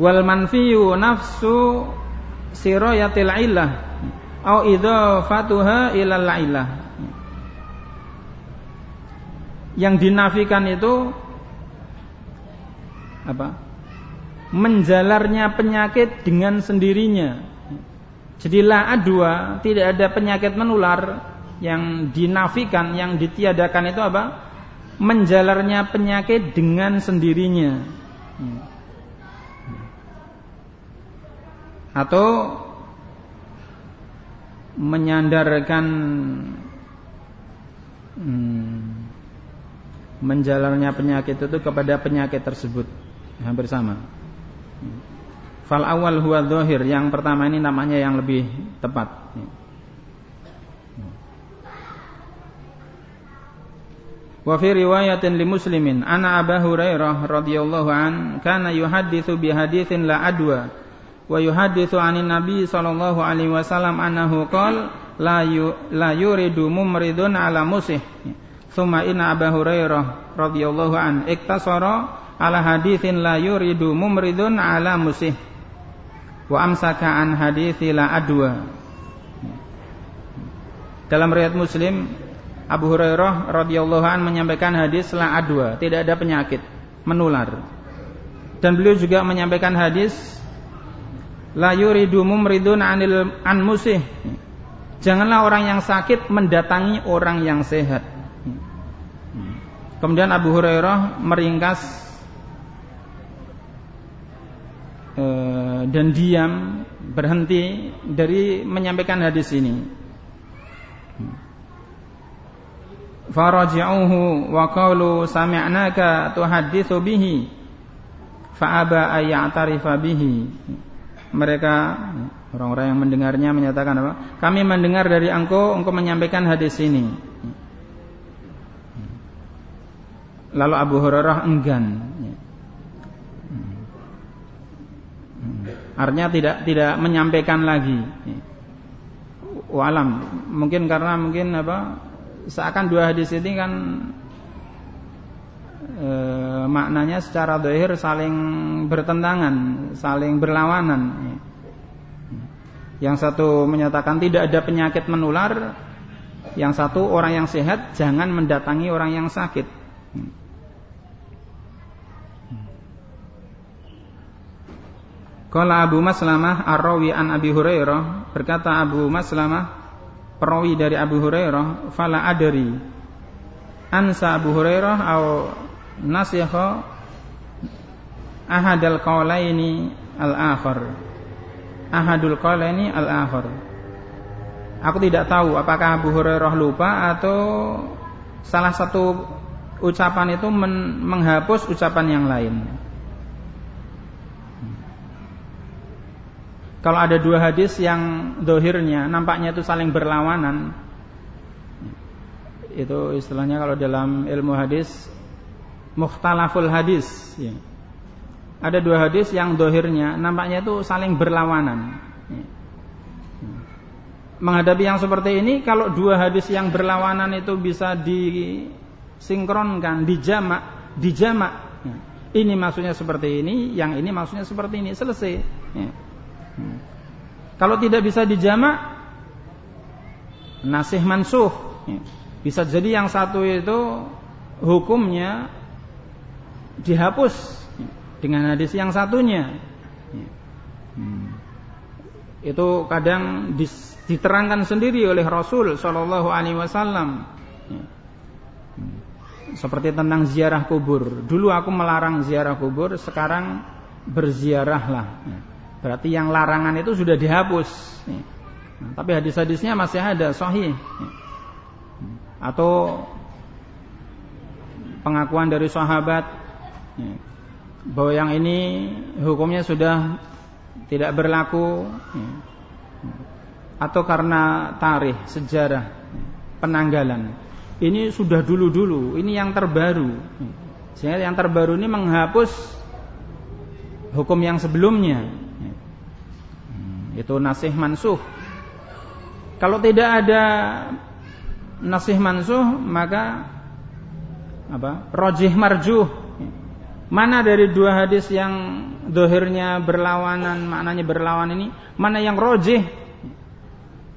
wal manfiyu nafsu siroyatil illah au idhafatuha ilal illah yang dinafikan itu apa? Menjalarnya penyakit dengan sendirinya. Jadi la adwa tidak ada penyakit menular yang dinafikan yang ditiadakan itu apa? Menjalarnya penyakit dengan sendirinya. Atau menyandarkan hmm, menjalarnya penyakit itu kepada penyakit tersebut hampir sama. Fal awal huwa dhahir, yang pertama ini namanya yang lebih tepat. Wa fi riwayatin li Muslimin, ana Abu Hurairah radhiyallahu an kana yuhadditsu bi haditsin la adwa wa yuhadditsu anin Nabi sallallahu alaihi wasallam annahu qala la yu, la yuridu mumridun ala musih. Thumma inna Abu Hurairah radhiyallahu an iktasara ala haditsin la yuridu mumridun ala musih. Wa amsaka an hadithi la adwa. Dalam riwayat Muslim Abu Hurairah radhiyallahu an menyampaikan hadis la adwa, tidak ada penyakit menular. Dan beliau juga menyampaikan hadis la yuridu mumridun anil an musih. Janganlah orang yang sakit mendatangi orang yang sehat. Kemudian Abu Hurairah meringkas eh, dan diam berhenti dari menyampaikan hadis ini. faraji'uhu wa qalu sami'naka tuhadditsu bihi fa aba ayya'tarifa bihi. Mereka orang-orang yang mendengarnya menyatakan apa? Kami mendengar dari engkau engkau menyampaikan hadis ini. Lalu Abu Hurairah enggan artinya tidak tidak menyampaikan lagi walam mungkin karena mungkin apa seakan dua hadis ini kan e, maknanya secara dohir saling bertentangan, saling berlawanan. Yang satu menyatakan tidak ada penyakit menular, yang satu orang yang sehat jangan mendatangi orang yang sakit. Kala Abu Maslamah Ar-Rawi an Abi Hurairah. Berkata Abu Maslamah perawi dari Abu Hurairah fala adri. Ansa Abu Hurairah atau nasikha ahadal qaulaini al-akhar. Ahadul qaulaini al-akhar. Aku tidak tahu apakah Abu Hurairah lupa atau salah satu ucapan itu men menghapus ucapan yang lain Kalau ada dua hadis yang dohirnya nampaknya itu saling berlawanan, itu istilahnya kalau dalam ilmu hadis mukhtalaful hadis. Ya. Ada dua hadis yang dohirnya nampaknya itu saling berlawanan. Ya. Menghadapi yang seperti ini, kalau dua hadis yang berlawanan itu bisa disinkronkan, dijamak, dijamak. Ya. Ini maksudnya seperti ini, yang ini maksudnya seperti ini, selesai. Ya. Kalau tidak bisa dijamak nasih mansuh. Bisa jadi yang satu itu hukumnya dihapus dengan hadis yang satunya. Itu kadang diterangkan sendiri oleh Rasul Shallallahu Alaihi Wasallam. Seperti tentang ziarah kubur. Dulu aku melarang ziarah kubur, sekarang berziarahlah. Berarti yang larangan itu sudah dihapus. Nah, tapi hadis-hadisnya masih ada sahih. Atau pengakuan dari sahabat. Bahwa yang ini hukumnya sudah tidak berlaku. Atau karena tarikh sejarah penanggalan. Ini sudah dulu-dulu. Ini yang terbaru. Sehingga yang terbaru ini menghapus hukum yang sebelumnya itu nasih mansuh. Kalau tidak ada nasih mansuh maka apa? Rojih marjuh. Mana dari dua hadis yang dohirnya berlawanan, maknanya berlawan ini, mana yang rojih?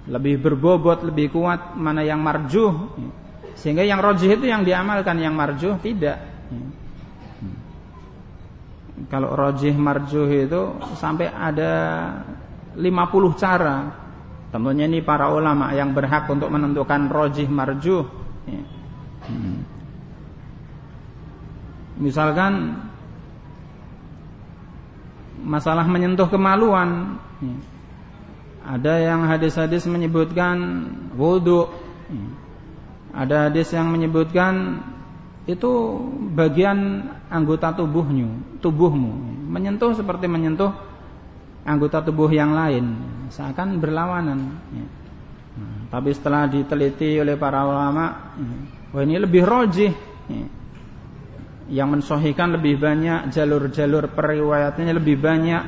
Lebih berbobot, lebih kuat, mana yang marjuh? Sehingga yang rojih itu yang diamalkan, yang marjuh tidak. Kalau rojih marjuh itu sampai ada 50 cara. Tentunya ini para ulama yang berhak untuk menentukan rojih marjuh. Ya. Hmm. Misalkan masalah menyentuh kemaluan. Ya. Ada yang hadis-hadis menyebutkan wudhu. Ya. Ada hadis yang menyebutkan itu bagian anggota tubuhmu, tubuhmu. Menyentuh seperti menyentuh anggota tubuh yang lain seakan berlawanan ya. nah, tapi setelah diteliti oleh para ulama ya, wah ini lebih rojih yang mensohikan lebih banyak jalur-jalur periwayatnya lebih banyak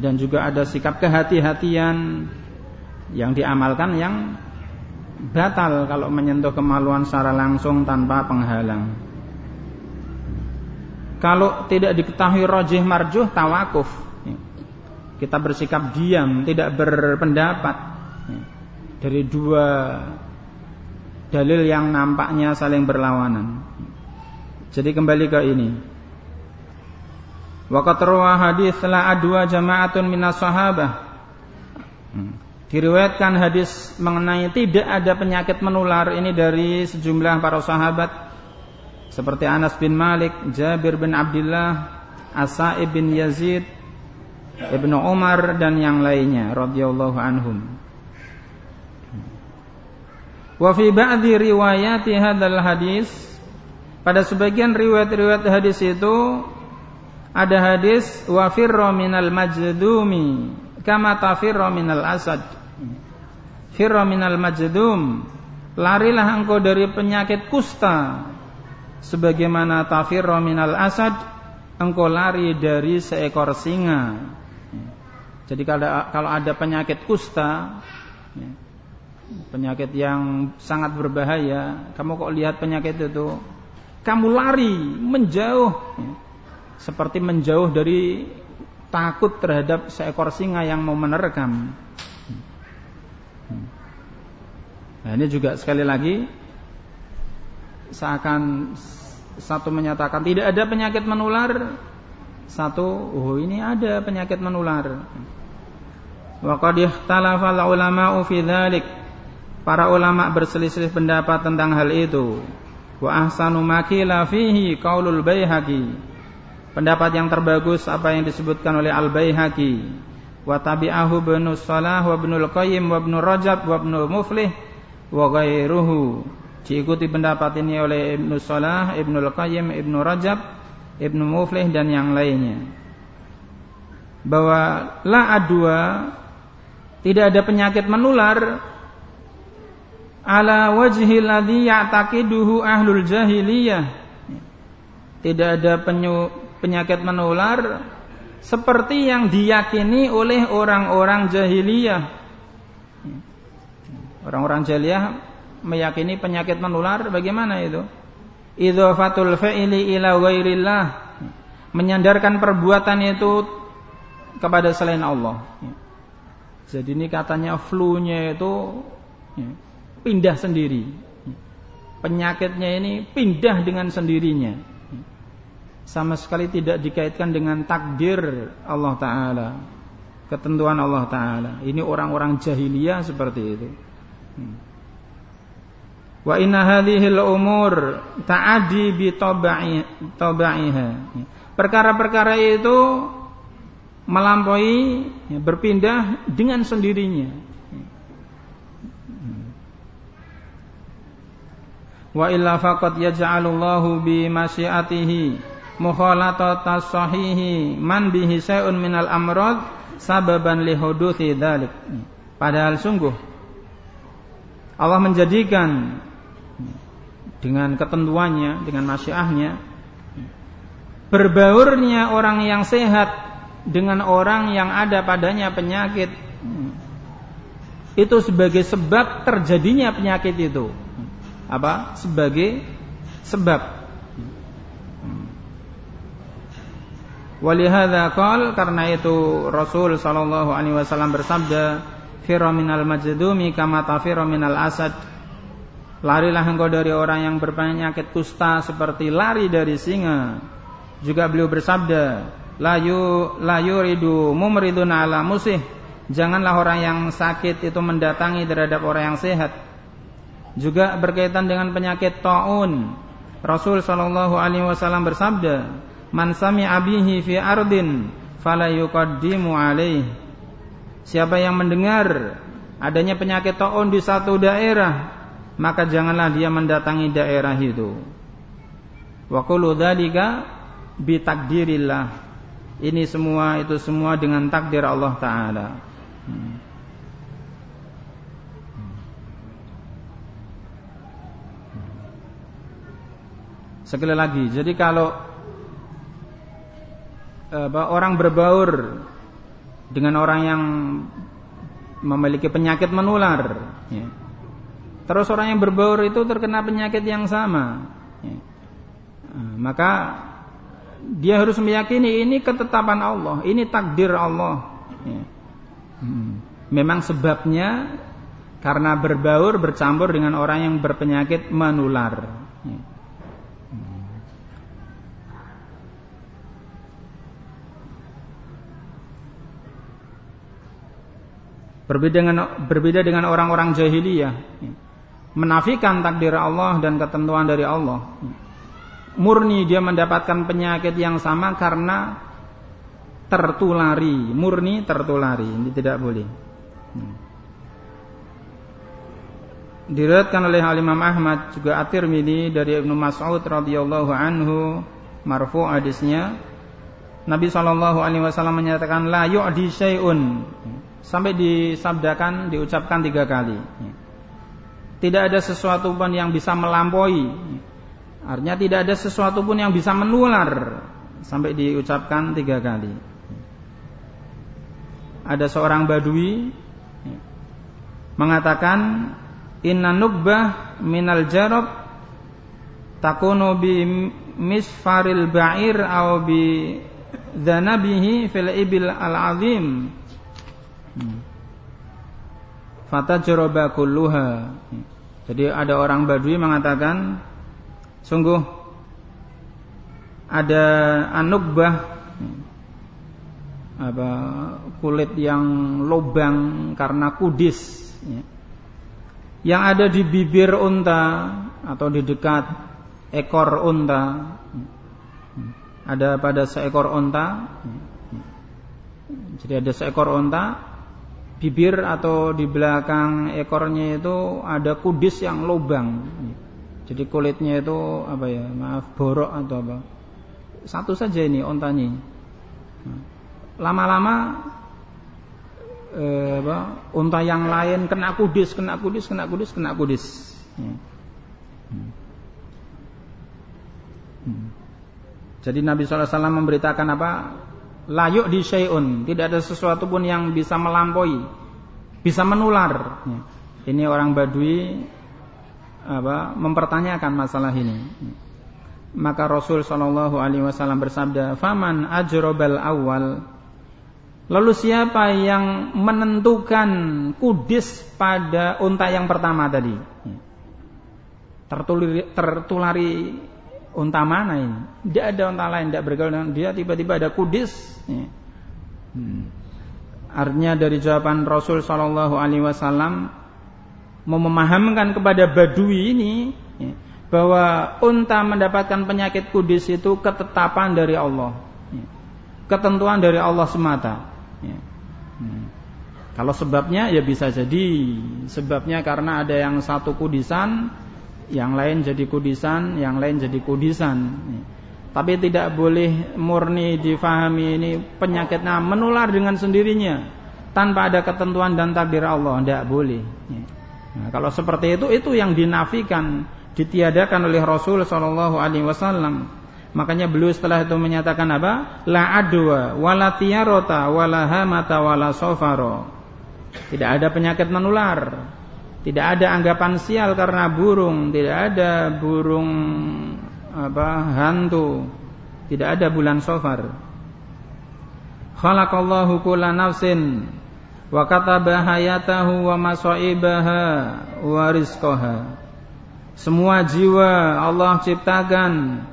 dan juga ada sikap kehati-hatian yang diamalkan yang batal kalau menyentuh kemaluan secara langsung tanpa penghalang. Kalau tidak diketahui rojih marjuh tawakuf. Kita bersikap diam, tidak berpendapat dari dua dalil yang nampaknya saling berlawanan. Jadi kembali ke ini. Waqat hadis la adwa jama'atun minas sahabah. Hmm. Diriwayatkan hadis mengenai tidak ada penyakit menular ini dari sejumlah para sahabat seperti Anas bin Malik, Jabir bin Abdullah, Asaib bin Yazid, Ibnu Umar dan yang lainnya radhiyallahu anhum. Wa fi ba'di riwayati hadzal hadis pada sebagian riwayat-riwayat hadis itu ada hadis wa firra minal majdumi kama tafirra minal asad firra minal majdum larilah engkau dari penyakit kusta sebagaimana tafirra minal asad engkau lari dari seekor singa. Jadi kalau kalau ada penyakit kusta penyakit yang sangat berbahaya kamu kok lihat penyakit itu? Kamu lari menjauh seperti menjauh dari takut terhadap seekor singa yang mau menerkam. Nah ini juga sekali lagi seakan satu menyatakan tidak ada penyakit menular, satu oh ini ada penyakit menular. Wa qad ikhtalafa ulama fi dzalik. Para ulama berselisih pendapat tentang hal itu. Wa ahsanu makila fihi qaulul Baihaqi. Pendapat yang terbagus apa yang disebutkan oleh Al Baihaqi. Wa tabi'ahu Ibnu Salah wa Ibnu Qayyim wa Ibnu Rajab wa Ibnu Muflih wa ghairuhu diikuti pendapat ini oleh Ibnu Salah, Ibnu Al-Qayyim, Ibnu Rajab, Ibnu Muflih dan yang lainnya. Bahwa la adwa tidak ada penyakit menular ala wajhi ladzi ya'taqiduhu ahlul jahiliyah. Tidak ada penyakit menular seperti yang diyakini oleh orang-orang jahiliyah Orang-orang jahiliyah meyakini penyakit menular bagaimana itu? Idzafatul fi'li ila ghairillah. Menyandarkan perbuatan itu kepada selain Allah. Jadi ini katanya flu-nya itu pindah sendiri. Penyakitnya ini pindah dengan sendirinya. Sama sekali tidak dikaitkan dengan takdir Allah Ta'ala. Ketentuan Allah Ta'ala. Ini orang-orang jahiliyah seperti itu. Wa inna hadhihi al-umur ta'adi bi taba'iha. Perkara-perkara itu melampaui ya, berpindah dengan sendirinya. Wa illa faqad yaj'alullahu bi masyiatihi mukhalatata sahihi man bihi syai'un minal amrad sababan li huduthi dzalik. Padahal sungguh Allah menjadikan dengan ketentuannya, dengan masyiahnya. Berbaurnya orang yang sehat dengan orang yang ada padanya penyakit. Itu sebagai sebab terjadinya penyakit itu. Apa? Sebagai sebab. Walihada qal karena itu Rasul wasallam bersabda Fira minal majdumi kama tafira minal asad Larilah engkau dari orang yang berpenyakit kusta seperti lari dari singa. Juga beliau bersabda, layu layu ridu mumridun ala musih. Janganlah orang yang sakit itu mendatangi terhadap orang yang sehat. Juga berkaitan dengan penyakit taun. Rasul sallallahu alaihi wasallam bersabda, "Man sami abihi fi ardin fala yuqaddimu alaihi." Siapa yang mendengar adanya penyakit taun di satu daerah, maka janganlah dia mendatangi daerah itu. Wa qulu dzalika. Ini semua itu semua dengan takdir Allah taala. Sekali lagi jadi kalau apa, orang berbaur dengan orang yang memiliki penyakit menular ya. Terus orang yang berbaur itu terkena penyakit yang sama ya. nah, maka dia harus meyakini ini ketetapan Allah ini takdir Allah ya. hmm. memang sebabnya karena berbaur bercampur dengan orang yang berpenyakit menular ya. Berbeda dengan berbeda dengan orang-orang jahiliyah, menafikan takdir Allah dan ketentuan dari Allah. Murni dia mendapatkan penyakit yang sama karena tertulari, murni tertulari. Ini tidak boleh. Diriwayatkan oleh Al Imam Ahmad juga At-Tirmidzi dari Ibnu Mas'ud radhiyallahu anhu marfu hadisnya Nabi sallallahu alaihi wasallam menyatakan la yu'di syai'un sampai disabdakan diucapkan tiga kali. Tidak ada sesuatu pun yang bisa melampaui. Artinya tidak ada sesuatu pun yang bisa menular sampai diucapkan tiga kali. Ada seorang badui mengatakan inna nubbah minal jarab takunu bi misfaril ba'ir au bi dzanabihi fil ibil al azim Hmm. Fata kulluha. Jadi ada orang Badui mengatakan, sungguh ada anugbah apa kulit yang lobang karena kudis yang ada di bibir unta atau di dekat ekor unta. Ada pada seekor unta. Jadi ada seekor unta bibir atau di belakang ekornya itu ada kudis yang lubang. Jadi kulitnya itu apa ya? Maaf borok atau apa? Satu saja ini ontanya. Lama-lama eh, apa? Unta yang lain kena kudis, kena kudis, kena kudis, kena kudis. Ya. Jadi Nabi SAW memberitakan apa? Layuk di syai'un, tidak ada sesuatu pun yang bisa melampaui, bisa menular. Ya. Ini orang Badui apa, mempertanyakan masalah ini. Maka Rasul Shallallahu Alaihi Wasallam bersabda, "Faman ajrobal awal." Lalu siapa yang menentukan kudis pada unta yang pertama tadi? Ya. Tertulari, tertulari unta mana ini? Tidak ada unta lain, tidak bergaul dengan dia. Tiba-tiba ada kudis. Ya. Hmm. Artinya dari jawaban Rasul Shallallahu Alaihi Wasallam memahamkan kepada Badui ini ya, bahwa unta mendapatkan penyakit kudis itu ketetapan dari Allah, ya. ketentuan dari Allah semata. Ya. Hmm. Kalau sebabnya ya bisa jadi sebabnya karena ada yang satu kudisan yang lain jadi kudisan, yang lain jadi kudisan. Tapi tidak boleh murni difahami ini penyakitnya menular dengan sendirinya tanpa ada ketentuan dan takdir Allah, tidak boleh. Nah, kalau seperti itu itu yang dinafikan, ditiadakan oleh Rasul Shallallahu Alaihi Wasallam. Makanya beliau setelah itu menyatakan apa? La adwa, wala tiarota, wala hamata, wala. Tidak ada penyakit menular, tidak ada anggapan sial karena burung, tidak ada burung apa hantu, tidak ada bulan sofar. Khalaqallahu kulla nafsin wa kataba hayatahu wa masaibaha wa rizqaha. Semua jiwa Allah ciptakan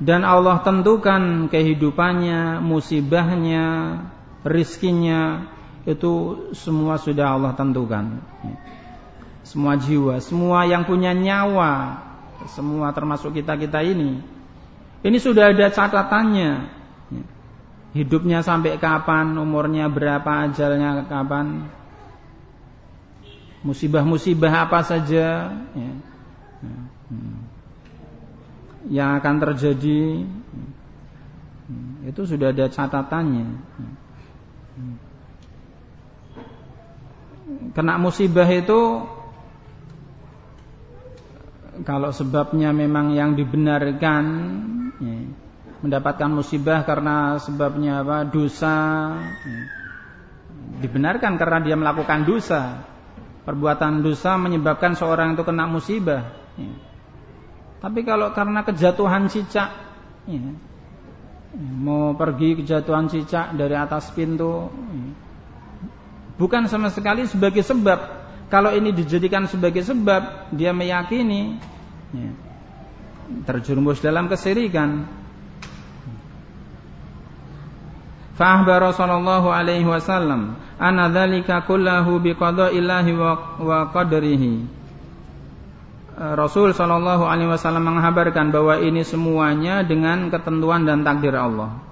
dan Allah tentukan kehidupannya, musibahnya, rizkinya, itu semua sudah Allah tentukan. Semua jiwa, semua yang punya nyawa, semua termasuk kita-kita ini. Ini sudah ada catatannya. Hidupnya sampai kapan, umurnya berapa, ajalnya kapan. Musibah-musibah apa saja ya. yang akan terjadi itu sudah ada catatannya kena musibah itu kalau sebabnya memang yang dibenarkan ya, mendapatkan musibah karena sebabnya apa dosa ya, dibenarkan karena dia melakukan dosa perbuatan dosa menyebabkan seorang itu kena musibah ya. tapi kalau karena kejatuhan cicak ya, mau pergi kejatuhan cicak dari atas pintu ya, bukan sama sekali sebagai sebab kalau ini dijadikan sebagai sebab dia meyakini ya, terjerumus dalam kesirikan Fahbara sallallahu alaihi wasallam anna dzalika kullahu biqada'illahi wa, wa qadrihi. Rasul sallallahu alaihi wasallam menghabarkan bahwa ini semuanya dengan ketentuan dan takdir Allah.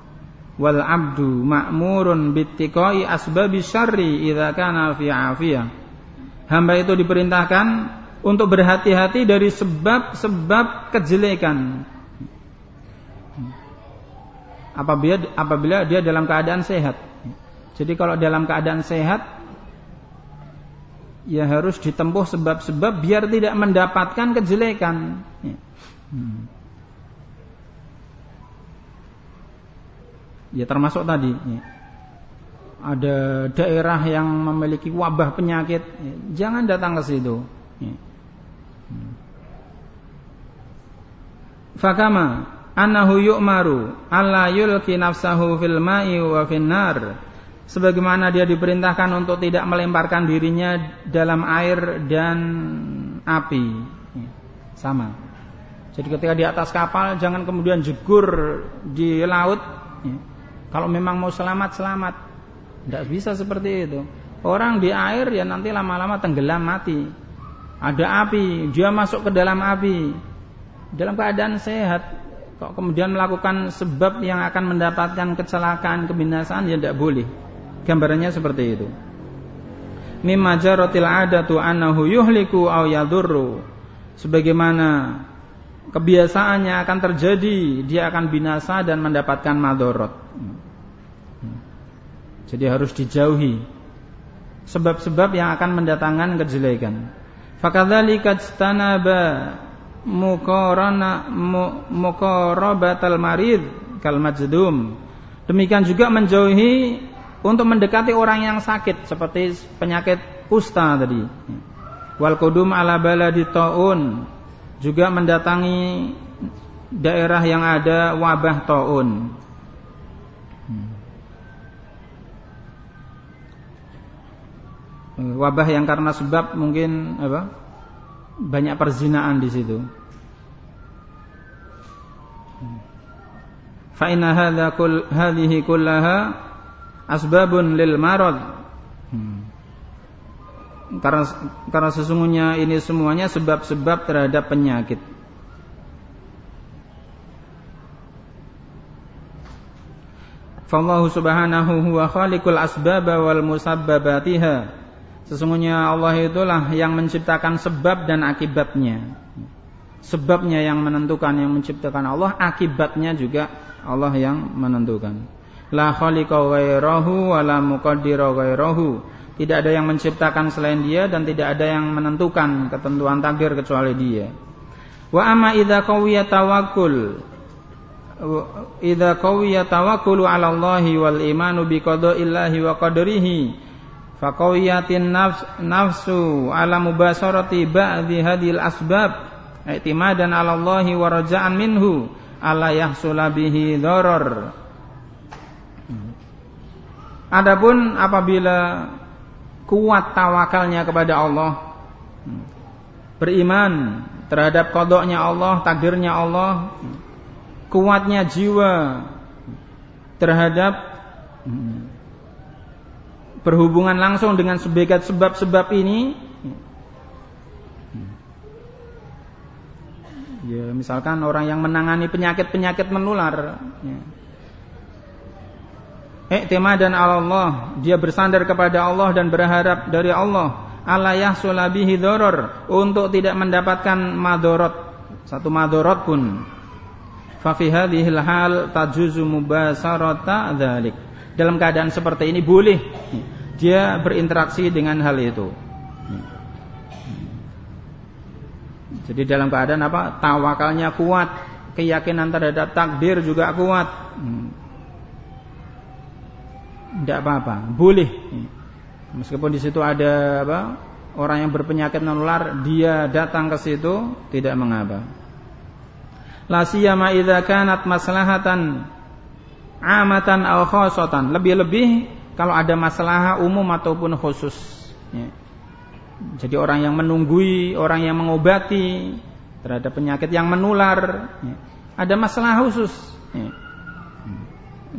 Wal abdu ma'murun bittiqai asbabi syarri idza kana fi afiyah. Hamba itu diperintahkan untuk berhati-hati dari sebab-sebab kejelekan apabila apabila dia dalam keadaan sehat. Jadi kalau dalam keadaan sehat ya harus ditempuh sebab-sebab biar tidak mendapatkan kejelekan. Ya. Termasuk tadi. Ada daerah yang memiliki wabah penyakit, ya. jangan datang ke situ. Ya. Fakama annahu yu'maru alla yulki nafsahu fil ma'i wa finnar sebagaimana dia diperintahkan untuk tidak melemparkan dirinya dalam air dan api. Sama. Jadi ketika di atas kapal jangan kemudian jegur di laut. Kalau memang mau selamat selamat tidak bisa seperti itu orang di air ya nanti lama-lama tenggelam mati ada api dia masuk ke dalam api dalam keadaan sehat Kok kemudian melakukan sebab yang akan mendapatkan kecelakaan, kebinasaan ya tidak boleh. Gambarannya seperti itu. Mimma jaratil adatu annahu yuhliku aw yadurru. Sebagaimana kebiasaannya akan terjadi, dia akan binasa dan mendapatkan madorot. Jadi harus dijauhi sebab-sebab yang akan mendatangkan kejelekan. Fakadzalika istanaba muqarana muqarabatal marid kal majdum. Demikian juga menjauhi untuk mendekati orang yang sakit seperti penyakit kusta tadi. Wal qudum ala baladi taun juga mendatangi daerah yang ada wabah taun. Wabah yang karena sebab mungkin apa? Banyak perzinaan di situ. fa inna hadha kull hadhihi kullaha asbabun lil marad hmm. karena karena sesungguhnya ini semuanya sebab-sebab terhadap penyakit Fallahu subhanahu huwa khaliqul asbaba wal musabbabatiha. Sesungguhnya Allah itulah yang menciptakan sebab dan akibatnya. Sebabnya yang menentukan yang menciptakan Allah, akibatnya juga Allah yang menentukan. La khaliqa ghairahu wa la muqaddira ghairahu. Tidak ada yang menciptakan selain dia dan tidak ada yang menentukan ketentuan takdir kecuali dia. Wa amma idza qawiya tawakkul idza qawiya tawakkulu 'ala Allah wal imanu bi qada'illahi wa qadarihi fa qawiyatin nafs, nafsu 'ala mubasharati ba'dhi hadhil asbab i'timadan 'ala Allah wa raja'an minhu ala yahsula bihi doror. Adapun apabila kuat tawakalnya kepada Allah, beriman terhadap kodoknya Allah, takdirnya Allah, kuatnya jiwa terhadap berhubungan langsung dengan sebagian sebab-sebab ini, Ya, misalkan orang yang menangani penyakit-penyakit menular. Ya. dan Allah, dia bersandar kepada Allah dan berharap dari Allah. Allah yahsulabihi doror untuk tidak mendapatkan madorot satu madorot pun. Fafi hadhil hal tajuzu mubasarata dzalik. Dalam keadaan seperti ini boleh dia berinteraksi dengan hal itu. Jadi dalam keadaan apa? Tawakalnya kuat, keyakinan terhadap takdir juga kuat. Tidak apa-apa, boleh. Meskipun di situ ada apa? Orang yang berpenyakit menular, dia datang ke situ tidak mengapa. La siyama idza kanat maslahatan amatan aw khosotan. Lebih-lebih kalau ada masalah umum ataupun khusus. Ya. Jadi orang yang menunggui, orang yang mengobati terhadap penyakit yang menular, ya. ada masalah khusus. Ya.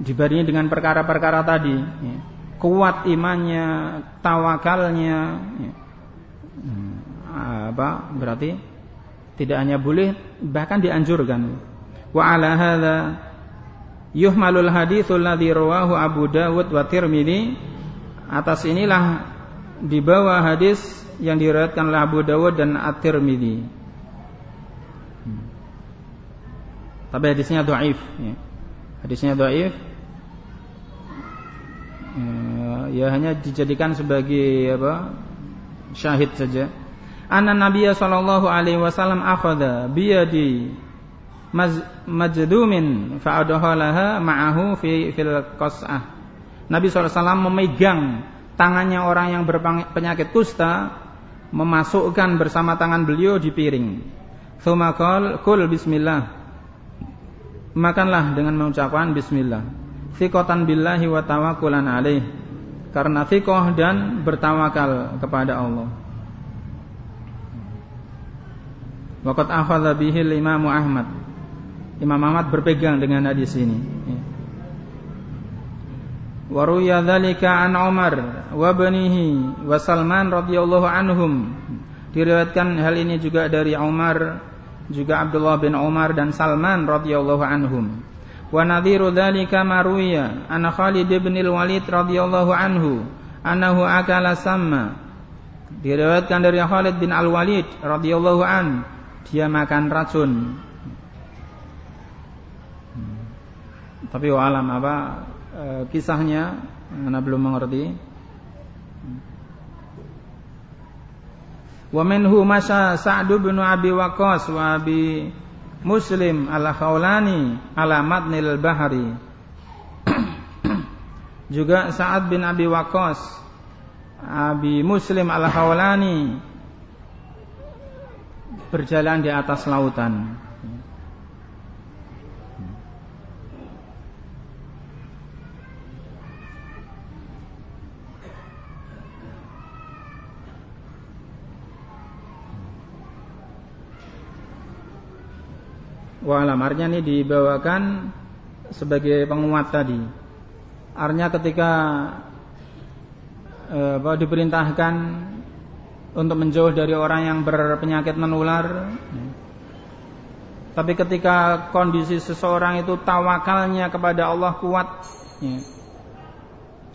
Dibandingin dengan perkara-perkara tadi, ya. kuat imannya, tawakalnya, ya. Apa berarti tidak hanya boleh bahkan dianjurkan. Wa ala hadza yuhmalul haditsul ladzi rawahu Abu Dawud wa Tirmidzi atas inilah dibawa hadis yang diriwayatkan oleh Abu Dawud dan At-Tirmidzi. Hmm. Tapi hadisnya dhaif ya. Hadisnya dhaif. Ya, ya hanya dijadikan sebagai apa? syahid saja. Anna Nabiya sallallahu alaihi wasallam akhadha biyadi majdumin fa'adhalaha ma'ahu fi fil qas'ah. Nabi SAW memegang tangannya orang yang berpenyakit kusta memasukkan bersama tangan beliau di piring. Tsumma kul bismillah. Makanlah dengan mengucapkan bismillah. Thiqatan billahi wa tawakkulan alaih. Karena thiqah dan bertawakal kepada Allah. Waqat akhadha bihi Imam Ahmad. Imam Ahmad berpegang dengan hadis ini. Waruya dzalika an Umar wa banihi wa Salman radhiyallahu anhum. Diriwayatkan hal ini juga dari Umar juga Abdullah bin Umar dan Salman radhiyallahu anhum. Wa nadhiru dzalika maruya an Khalid bin Al-Walid radhiyallahu anhu annahu akala samma. Diriwayatkan dari Khalid bin Al-Walid radhiyallahu an dia makan racun. Tapi alam apa e, kisahnya Anda belum mengerti. Wa minhu masya Sa'd bin Abi Waqqas wa Abi Muslim al-Khawlani ala matnil bahari. Juga Sa'ad bin Abi Waqqas Abi Muslim al-Khawlani berjalan di atas lautan. Wah, lamarnya ini dibawakan sebagai penguat tadi. Artinya ketika bahwa diperintahkan untuk menjauh dari orang yang berpenyakit menular. Tapi ketika kondisi seseorang itu tawakalnya kepada Allah kuat, ya.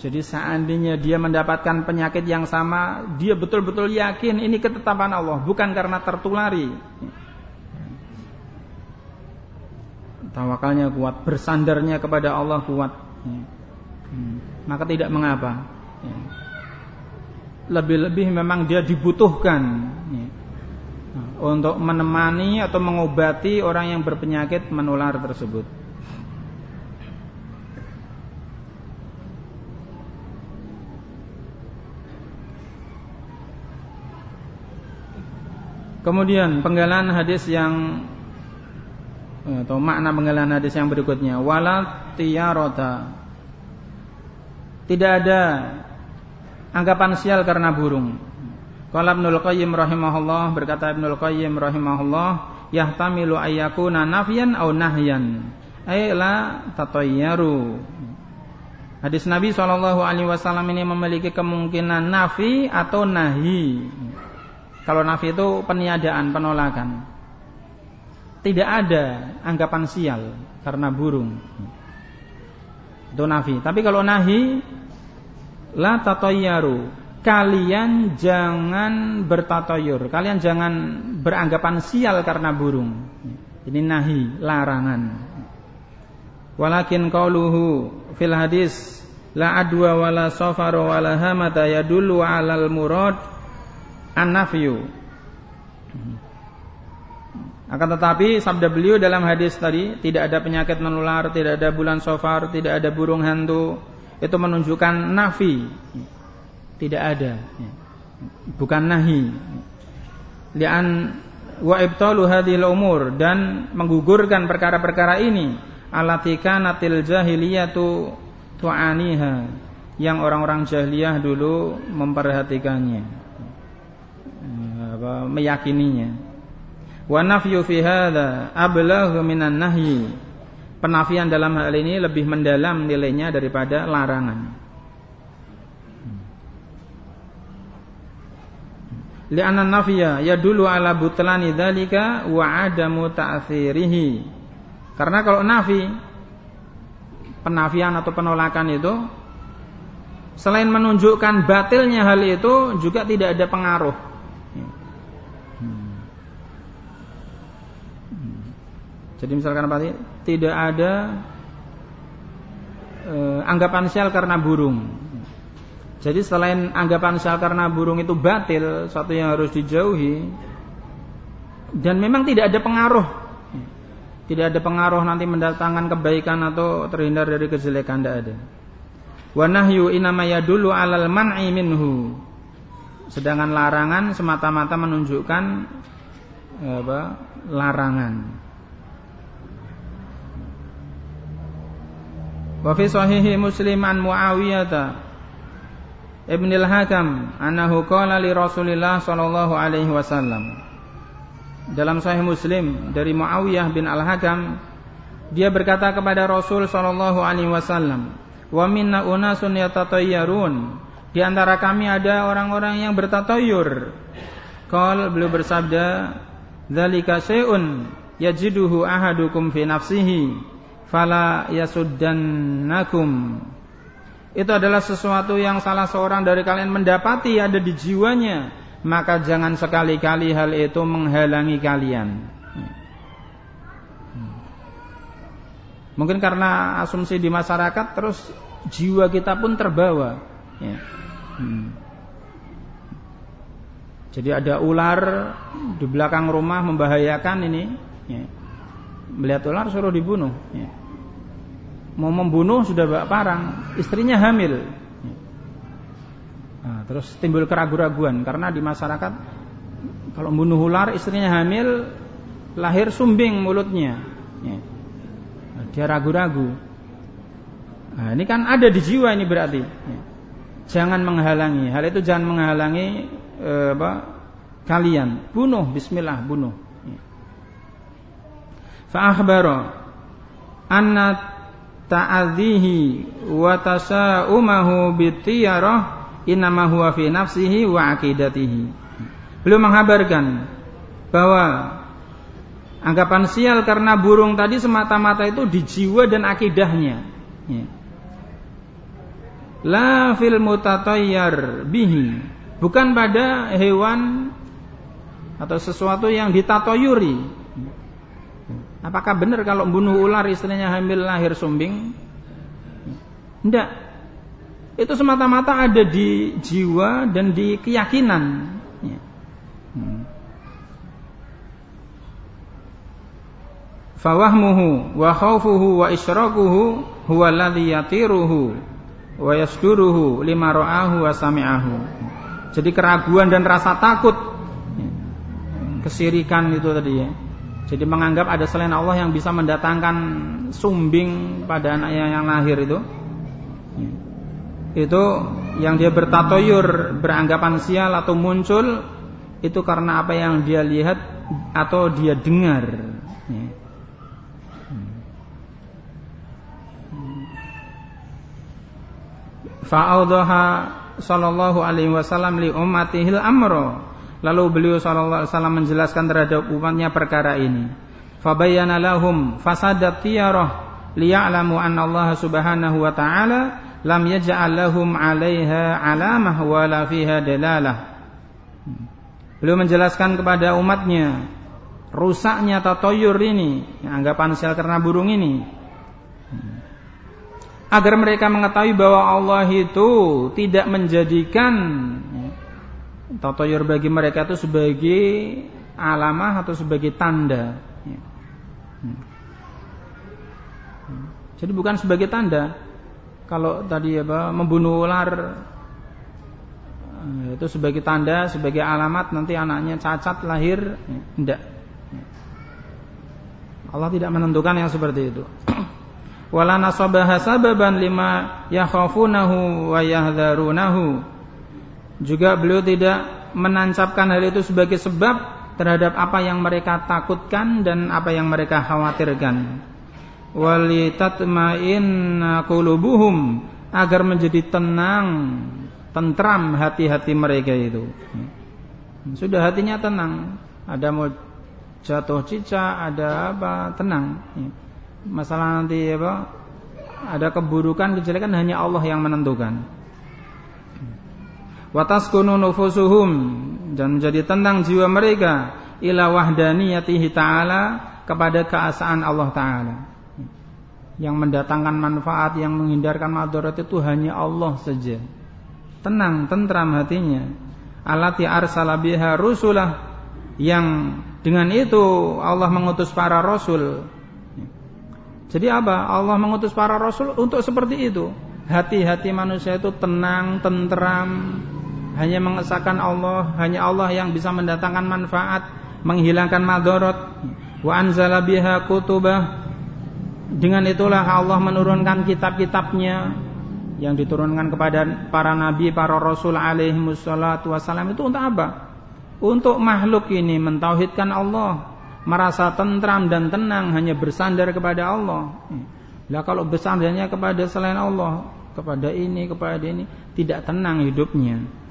jadi seandainya dia mendapatkan penyakit yang sama, dia betul-betul yakin ini ketetapan Allah, bukan karena tertulari. Tawakalnya kuat, bersandarnya kepada Allah kuat, ya. hmm. maka tidak mengapa. Ya lebih-lebih memang dia dibutuhkan ya, untuk menemani atau mengobati orang yang berpenyakit menular tersebut. Kemudian penggalan hadis yang atau makna penggalan hadis yang berikutnya wala tiyarota tidak ada anggapan sial karena burung. Qala Ibnul Qayyim rahimahullah berkata Ibnul Qayyim rahimahullah yahtamilu ayyakuna nafyan au nahyan ay la tatayyaru. Hadis Nabi Shallallahu alaihi wasallam ini memiliki kemungkinan nafi atau nahi. Kalau nafi itu peniadaan, penolakan. Tidak ada anggapan sial karena burung. Itu nafi. Tapi kalau nahi la tatayyaru kalian jangan bertatayur kalian jangan beranggapan sial karena burung. Ini nahi larangan. Walakin qauluhu fil hadis la adwa wala safara wala hamata yadullu alal murad an Akan tetapi sabda beliau dalam hadis tadi tidak ada penyakit menular, tidak ada bulan sofar, tidak ada burung hantu. Itu menunjukkan nafi. Tidak ada. Bukan nahi. Lian wa ibtalu hadhil umur dan menggugurkan perkara-perkara ini alati kanatil jahiliyatu tu'aniha yang orang-orang jahiliyah dulu memperhatikannya meyakininya wa nafyu fi hadza ablaghu minan nahyi. Penafian dalam hal ini lebih mendalam nilainya daripada larangan. Li'anna nafiya yadullu ala butlani dzalika wa adamu ta'thirihi karena kalau nafi penafian atau penolakan itu selain menunjukkan batilnya hal itu juga tidak ada pengaruh jadi misalkan apa tidak ada eh, anggapan sial karena burung jadi selain anggapan sel karena burung itu batil, satu yang harus dijauhi. Dan memang tidak ada pengaruh. Tidak ada pengaruh nanti mendatangkan kebaikan atau terhindar dari kejelekan tidak ada. Wa nahyu inama yadullu alal man'i minhu. Sedangkan larangan semata-mata menunjukkan apa? larangan. Wa fi sahihi Muslim an Muawiyah Ibn al-Hakam annahu qala li Rasulillah sallallahu alaihi wasallam. Dalam sahih Muslim dari Muawiyah bin Al-Hakam dia berkata kepada Rasul sallallahu alaihi wasallam, "Wa minna unasun yatatayyarun." Di antara kami ada orang-orang yang bertatoyur. Qal beliau bersabda, "Dzalika syai'un yajiduhu ahadukum fi nafsihi fala yasuddannakum." itu adalah sesuatu yang salah seorang dari kalian mendapati ada di jiwanya, maka jangan sekali-kali hal itu menghalangi kalian. Mungkin karena asumsi di masyarakat terus jiwa kita pun terbawa. Ya. Hmm. Jadi ada ular di belakang rumah membahayakan ini. Ya. Melihat ular suruh dibunuh. Ya mau membunuh sudah bawa parang, istrinya hamil. Nah, terus timbul keraguan-raguan karena di masyarakat kalau membunuh ular istrinya hamil lahir sumbing mulutnya. Ya. Nah, dia ragu-ragu. Nah, ini kan ada di jiwa ini berarti. Ya. Jangan menghalangi. Hal itu jangan menghalangi eh, apa, kalian. Bunuh, bismillah, bunuh. Ya. Fa'akhbara anna ta'adhihi wa tasa'umahu bitiyarah innama huwa fi nafsihi wa akidatihi. Beliau mengabarkan bahwa anggapan sial karena burung tadi semata-mata itu di jiwa dan akidahnya. Ya. La fil mutatayyar bihi. Bukan pada hewan atau sesuatu yang ditatoyuri Apakah benar kalau bunuh ular istrinya hamil lahir sumbing? Tidak. Itu semata-mata ada di jiwa dan di keyakinan. Ya. Hmm. Fawahmuhu wa khawfuhu wa isyrakuhu huwa alladhi yatiruhu wa yasduruhu lima ra'ahu wa sami'ahu. Jadi keraguan dan rasa takut ya. kesirikan itu tadi ya jadi menganggap ada selain Allah yang bisa mendatangkan sumbing pada anaknya yang lahir itu. Itu yang dia bertatoyur, beranggapan sial atau muncul itu karena apa yang dia lihat atau dia dengar. Fa'audhaha sallallahu alaihi wasallam li ummatihil amro Lalu beliau sallallahu alaihi wasallam menjelaskan terhadap umatnya perkara ini. Fabayyana lahum fasadat tiyarah liya'lamu anna Allah Subhanahu wa ta'ala lam yaj'al lahum 'alaiha 'alamah wa la fiha dalalah. Beliau menjelaskan kepada umatnya rusaknya tatoyur ini, anggapan sel karena burung ini. Agar mereka mengetahui bahwa Allah itu tidak menjadikan Tatoyur bagi mereka itu sebagai alamah atau sebagai tanda. Ya. Hmm. Jadi bukan sebagai tanda. Kalau tadi apa membunuh ular eh, itu sebagai tanda, sebagai alamat nanti anaknya cacat lahir, tidak. Allah tidak menentukan yang seperti itu. Wala nasabaha sababan lima yakhafunahu wa yahdharunahu. Juga beliau tidak menancapkan hal itu sebagai sebab terhadap apa yang mereka takutkan dan apa yang mereka khawatirkan. Walitatma'inna qulubuhum agar menjadi tenang, tentram hati-hati mereka itu. Sudah hatinya tenang, ada mau jatuh cicak, ada apa, tenang. Masalah nanti apa? Ada keburukan, kejelekan hanya Allah yang menentukan. Wataskunu nufusuhum dan menjadi tenang jiwa mereka ila wahdaniyatihi ta'ala kepada keasaan Allah taala. Yang mendatangkan manfaat, yang menghindarkan madarat itu hanya Allah saja. Tenang, tentram hatinya. Alati arsala biha rusulah yang dengan itu Allah mengutus para rasul. Jadi apa? Allah mengutus para rasul untuk seperti itu. Hati-hati manusia itu tenang, tentram, hanya mengesahkan Allah, hanya Allah yang bisa mendatangkan manfaat, menghilangkan madorot. Wa anzala biha kutubah. Dengan itulah Allah menurunkan kitab-kitabnya yang diturunkan kepada para nabi, para rasul alaihi wassalam itu untuk apa? Untuk makhluk ini mentauhidkan Allah, merasa tentram dan tenang hanya bersandar kepada Allah. Lah kalau bersandarnya kepada selain Allah, kepada ini, kepada ini, tidak tenang hidupnya.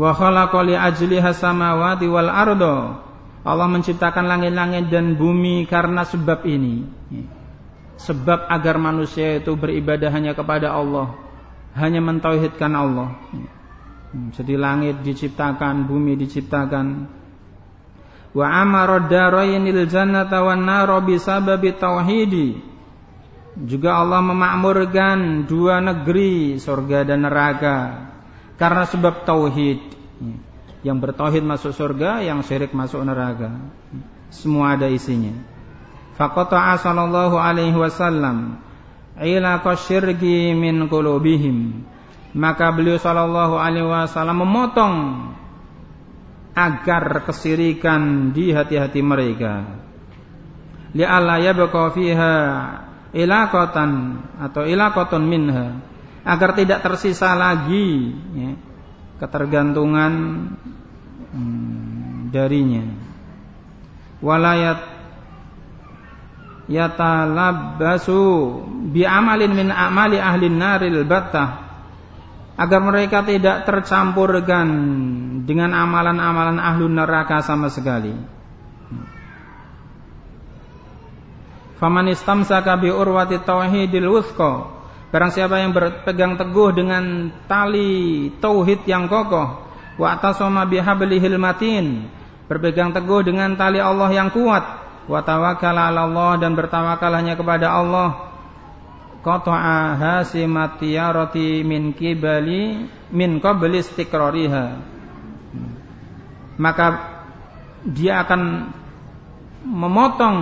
Wa khalaqa li ajliha samawati wal ardo. Allah menciptakan langit-langit dan bumi karena sebab ini. Sebab agar manusia itu beribadah hanya kepada Allah, hanya mentauhidkan Allah. Jadi langit diciptakan, bumi diciptakan. Wa amara darainil jannata wan nara tauhidi. Juga Allah memakmurkan dua negeri, surga dan neraka karena sebab tauhid. Yang bertauhid masuk surga, yang syirik masuk neraka. Semua ada isinya. Faqata'a sallallahu alaihi wasallam ila qasyirki min qulubihim maka beliau sallallahu alaihi wasallam memotong agar kesirikan di hati-hati mereka li'alla yabqa fiha ilaqatan atau ilaqatun minha agar tidak tersisa lagi ya, ketergantungan hmm, darinya walayat yatalabbasu bi amalin min amali ahli naril battah. Agar mereka tidak tercampurkan dengan amalan-amalan ahlu neraka sama sekali. Faman istamsaka bi urwati tauhidil wuthqa Barang siapa yang berpegang teguh dengan tali tauhid yang kokoh wa atasama bihablihil matin berpegang teguh dengan tali Allah yang kuat wa tawakkala 'ala Allah dan bertawakal hanya kepada Allah qata'a hasimat tiyarati min kibali min qabli istiqrariha. Maka dia akan memotong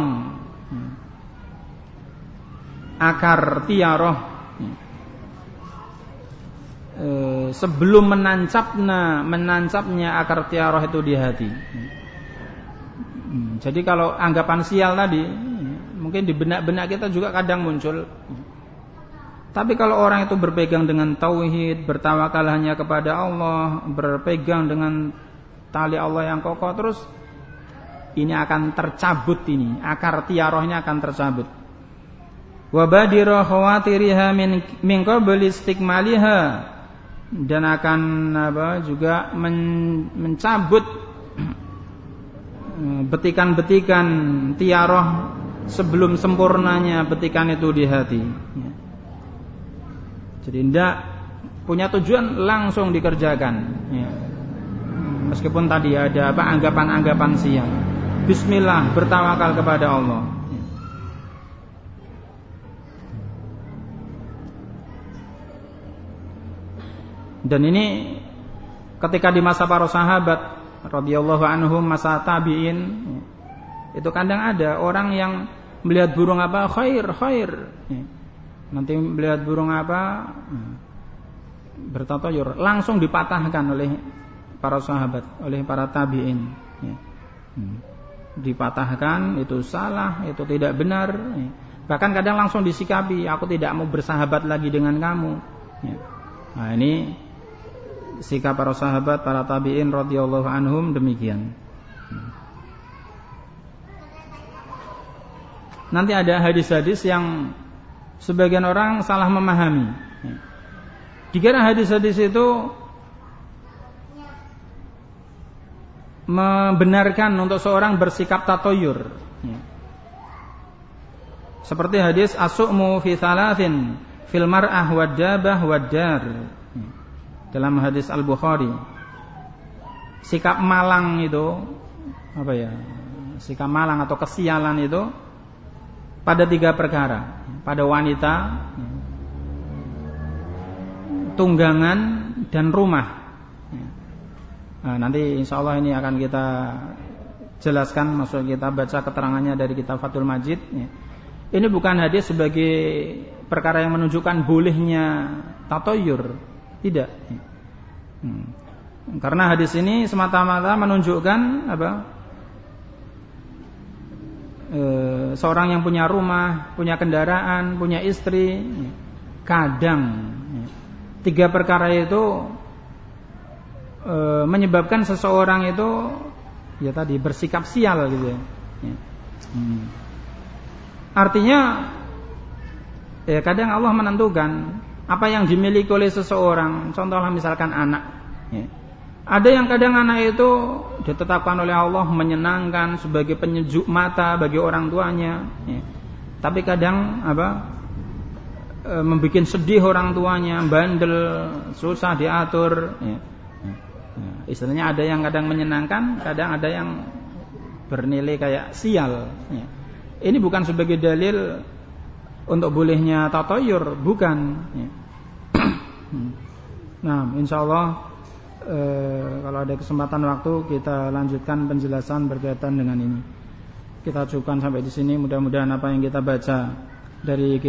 akar tiaroh sebelum menancapnya menancapnya akar tiaroh itu di hati. Jadi kalau anggapan sial tadi mungkin di benak-benak kita juga kadang muncul. Tapi kalau orang itu berpegang dengan tauhid, bertawakal hanya kepada Allah, berpegang dengan tali Allah yang kokoh terus ini akan tercabut ini, akar tiarohnya akan tercabut. Wa badira khawatiriha min min qabli istikmaliha dan akan apa juga men, mencabut betikan-betikan tiaroh sebelum sempurnanya betikan itu di hati. Jadi tidak punya tujuan langsung dikerjakan. Ya. Meskipun tadi ada apa anggapan-anggapan siang. Bismillah bertawakal kepada Allah. Dan ini ketika di masa para sahabat radhiyallahu anhum masa tabi'in itu kadang ada orang yang melihat burung apa khair khair. Nanti melihat burung apa bertatayur langsung dipatahkan oleh para sahabat oleh para tabi'in. Dipatahkan itu salah itu tidak benar. Bahkan kadang langsung disikapi aku tidak mau bersahabat lagi dengan kamu. Nah ini sikap para sahabat, para tabi'in radhiyallahu anhum demikian. Nanti ada hadis-hadis yang sebagian orang salah memahami. Dikira hadis-hadis itu membenarkan untuk seorang bersikap tatoyur. Seperti hadis as-su'mu fi thalathin fil mar'ah wad dabah wad dar dalam hadis Al Bukhari sikap malang itu apa ya sikap malang atau kesialan itu pada tiga perkara. Pada wanita tunggangan dan rumah. Nah, nanti insya Allah ini akan kita jelaskan maksud kita baca keterangannya dari kitab Fathul Majid. Ini bukan hadis sebagai perkara yang menunjukkan bolehnya tatoyur tidak. Hmm. Karena hadis ini semata-mata menunjukkan apa? E, seorang yang punya rumah, punya kendaraan, punya istri, kadang tiga perkara itu e, menyebabkan seseorang itu ya tadi bersikap sial gitu ya. Hmm. Artinya ya kadang Allah menentukan apa yang dimiliki oleh seseorang contohnya misalkan anak ya. ada yang kadang anak itu ditetapkan oleh Allah menyenangkan sebagai penyejuk mata bagi orang tuanya ya. tapi kadang apa e, membuat sedih orang tuanya bandel susah diatur ya. Ya. istilahnya ada yang kadang menyenangkan kadang ada yang bernilai kayak sial ya. ini bukan sebagai dalil untuk bolehnya tatoyur bukan. Ya. nah insya Allah eh, kalau ada kesempatan waktu kita lanjutkan penjelasan berkaitan dengan ini. Kita cukupkan sampai di sini mudah-mudahan apa yang kita baca dari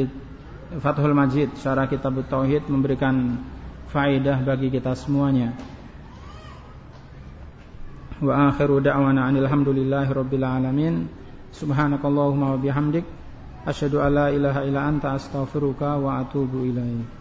Fathul Majid syarah kitab Tauhid memberikan faedah bagi kita semuanya. Wa akhiru da'wana alhamdulillahi rabbil alamin. Subhanakallahumma wa bihamdik Asyhadu alla ilaha illa anta astaghfiruka wa atubu ilaik.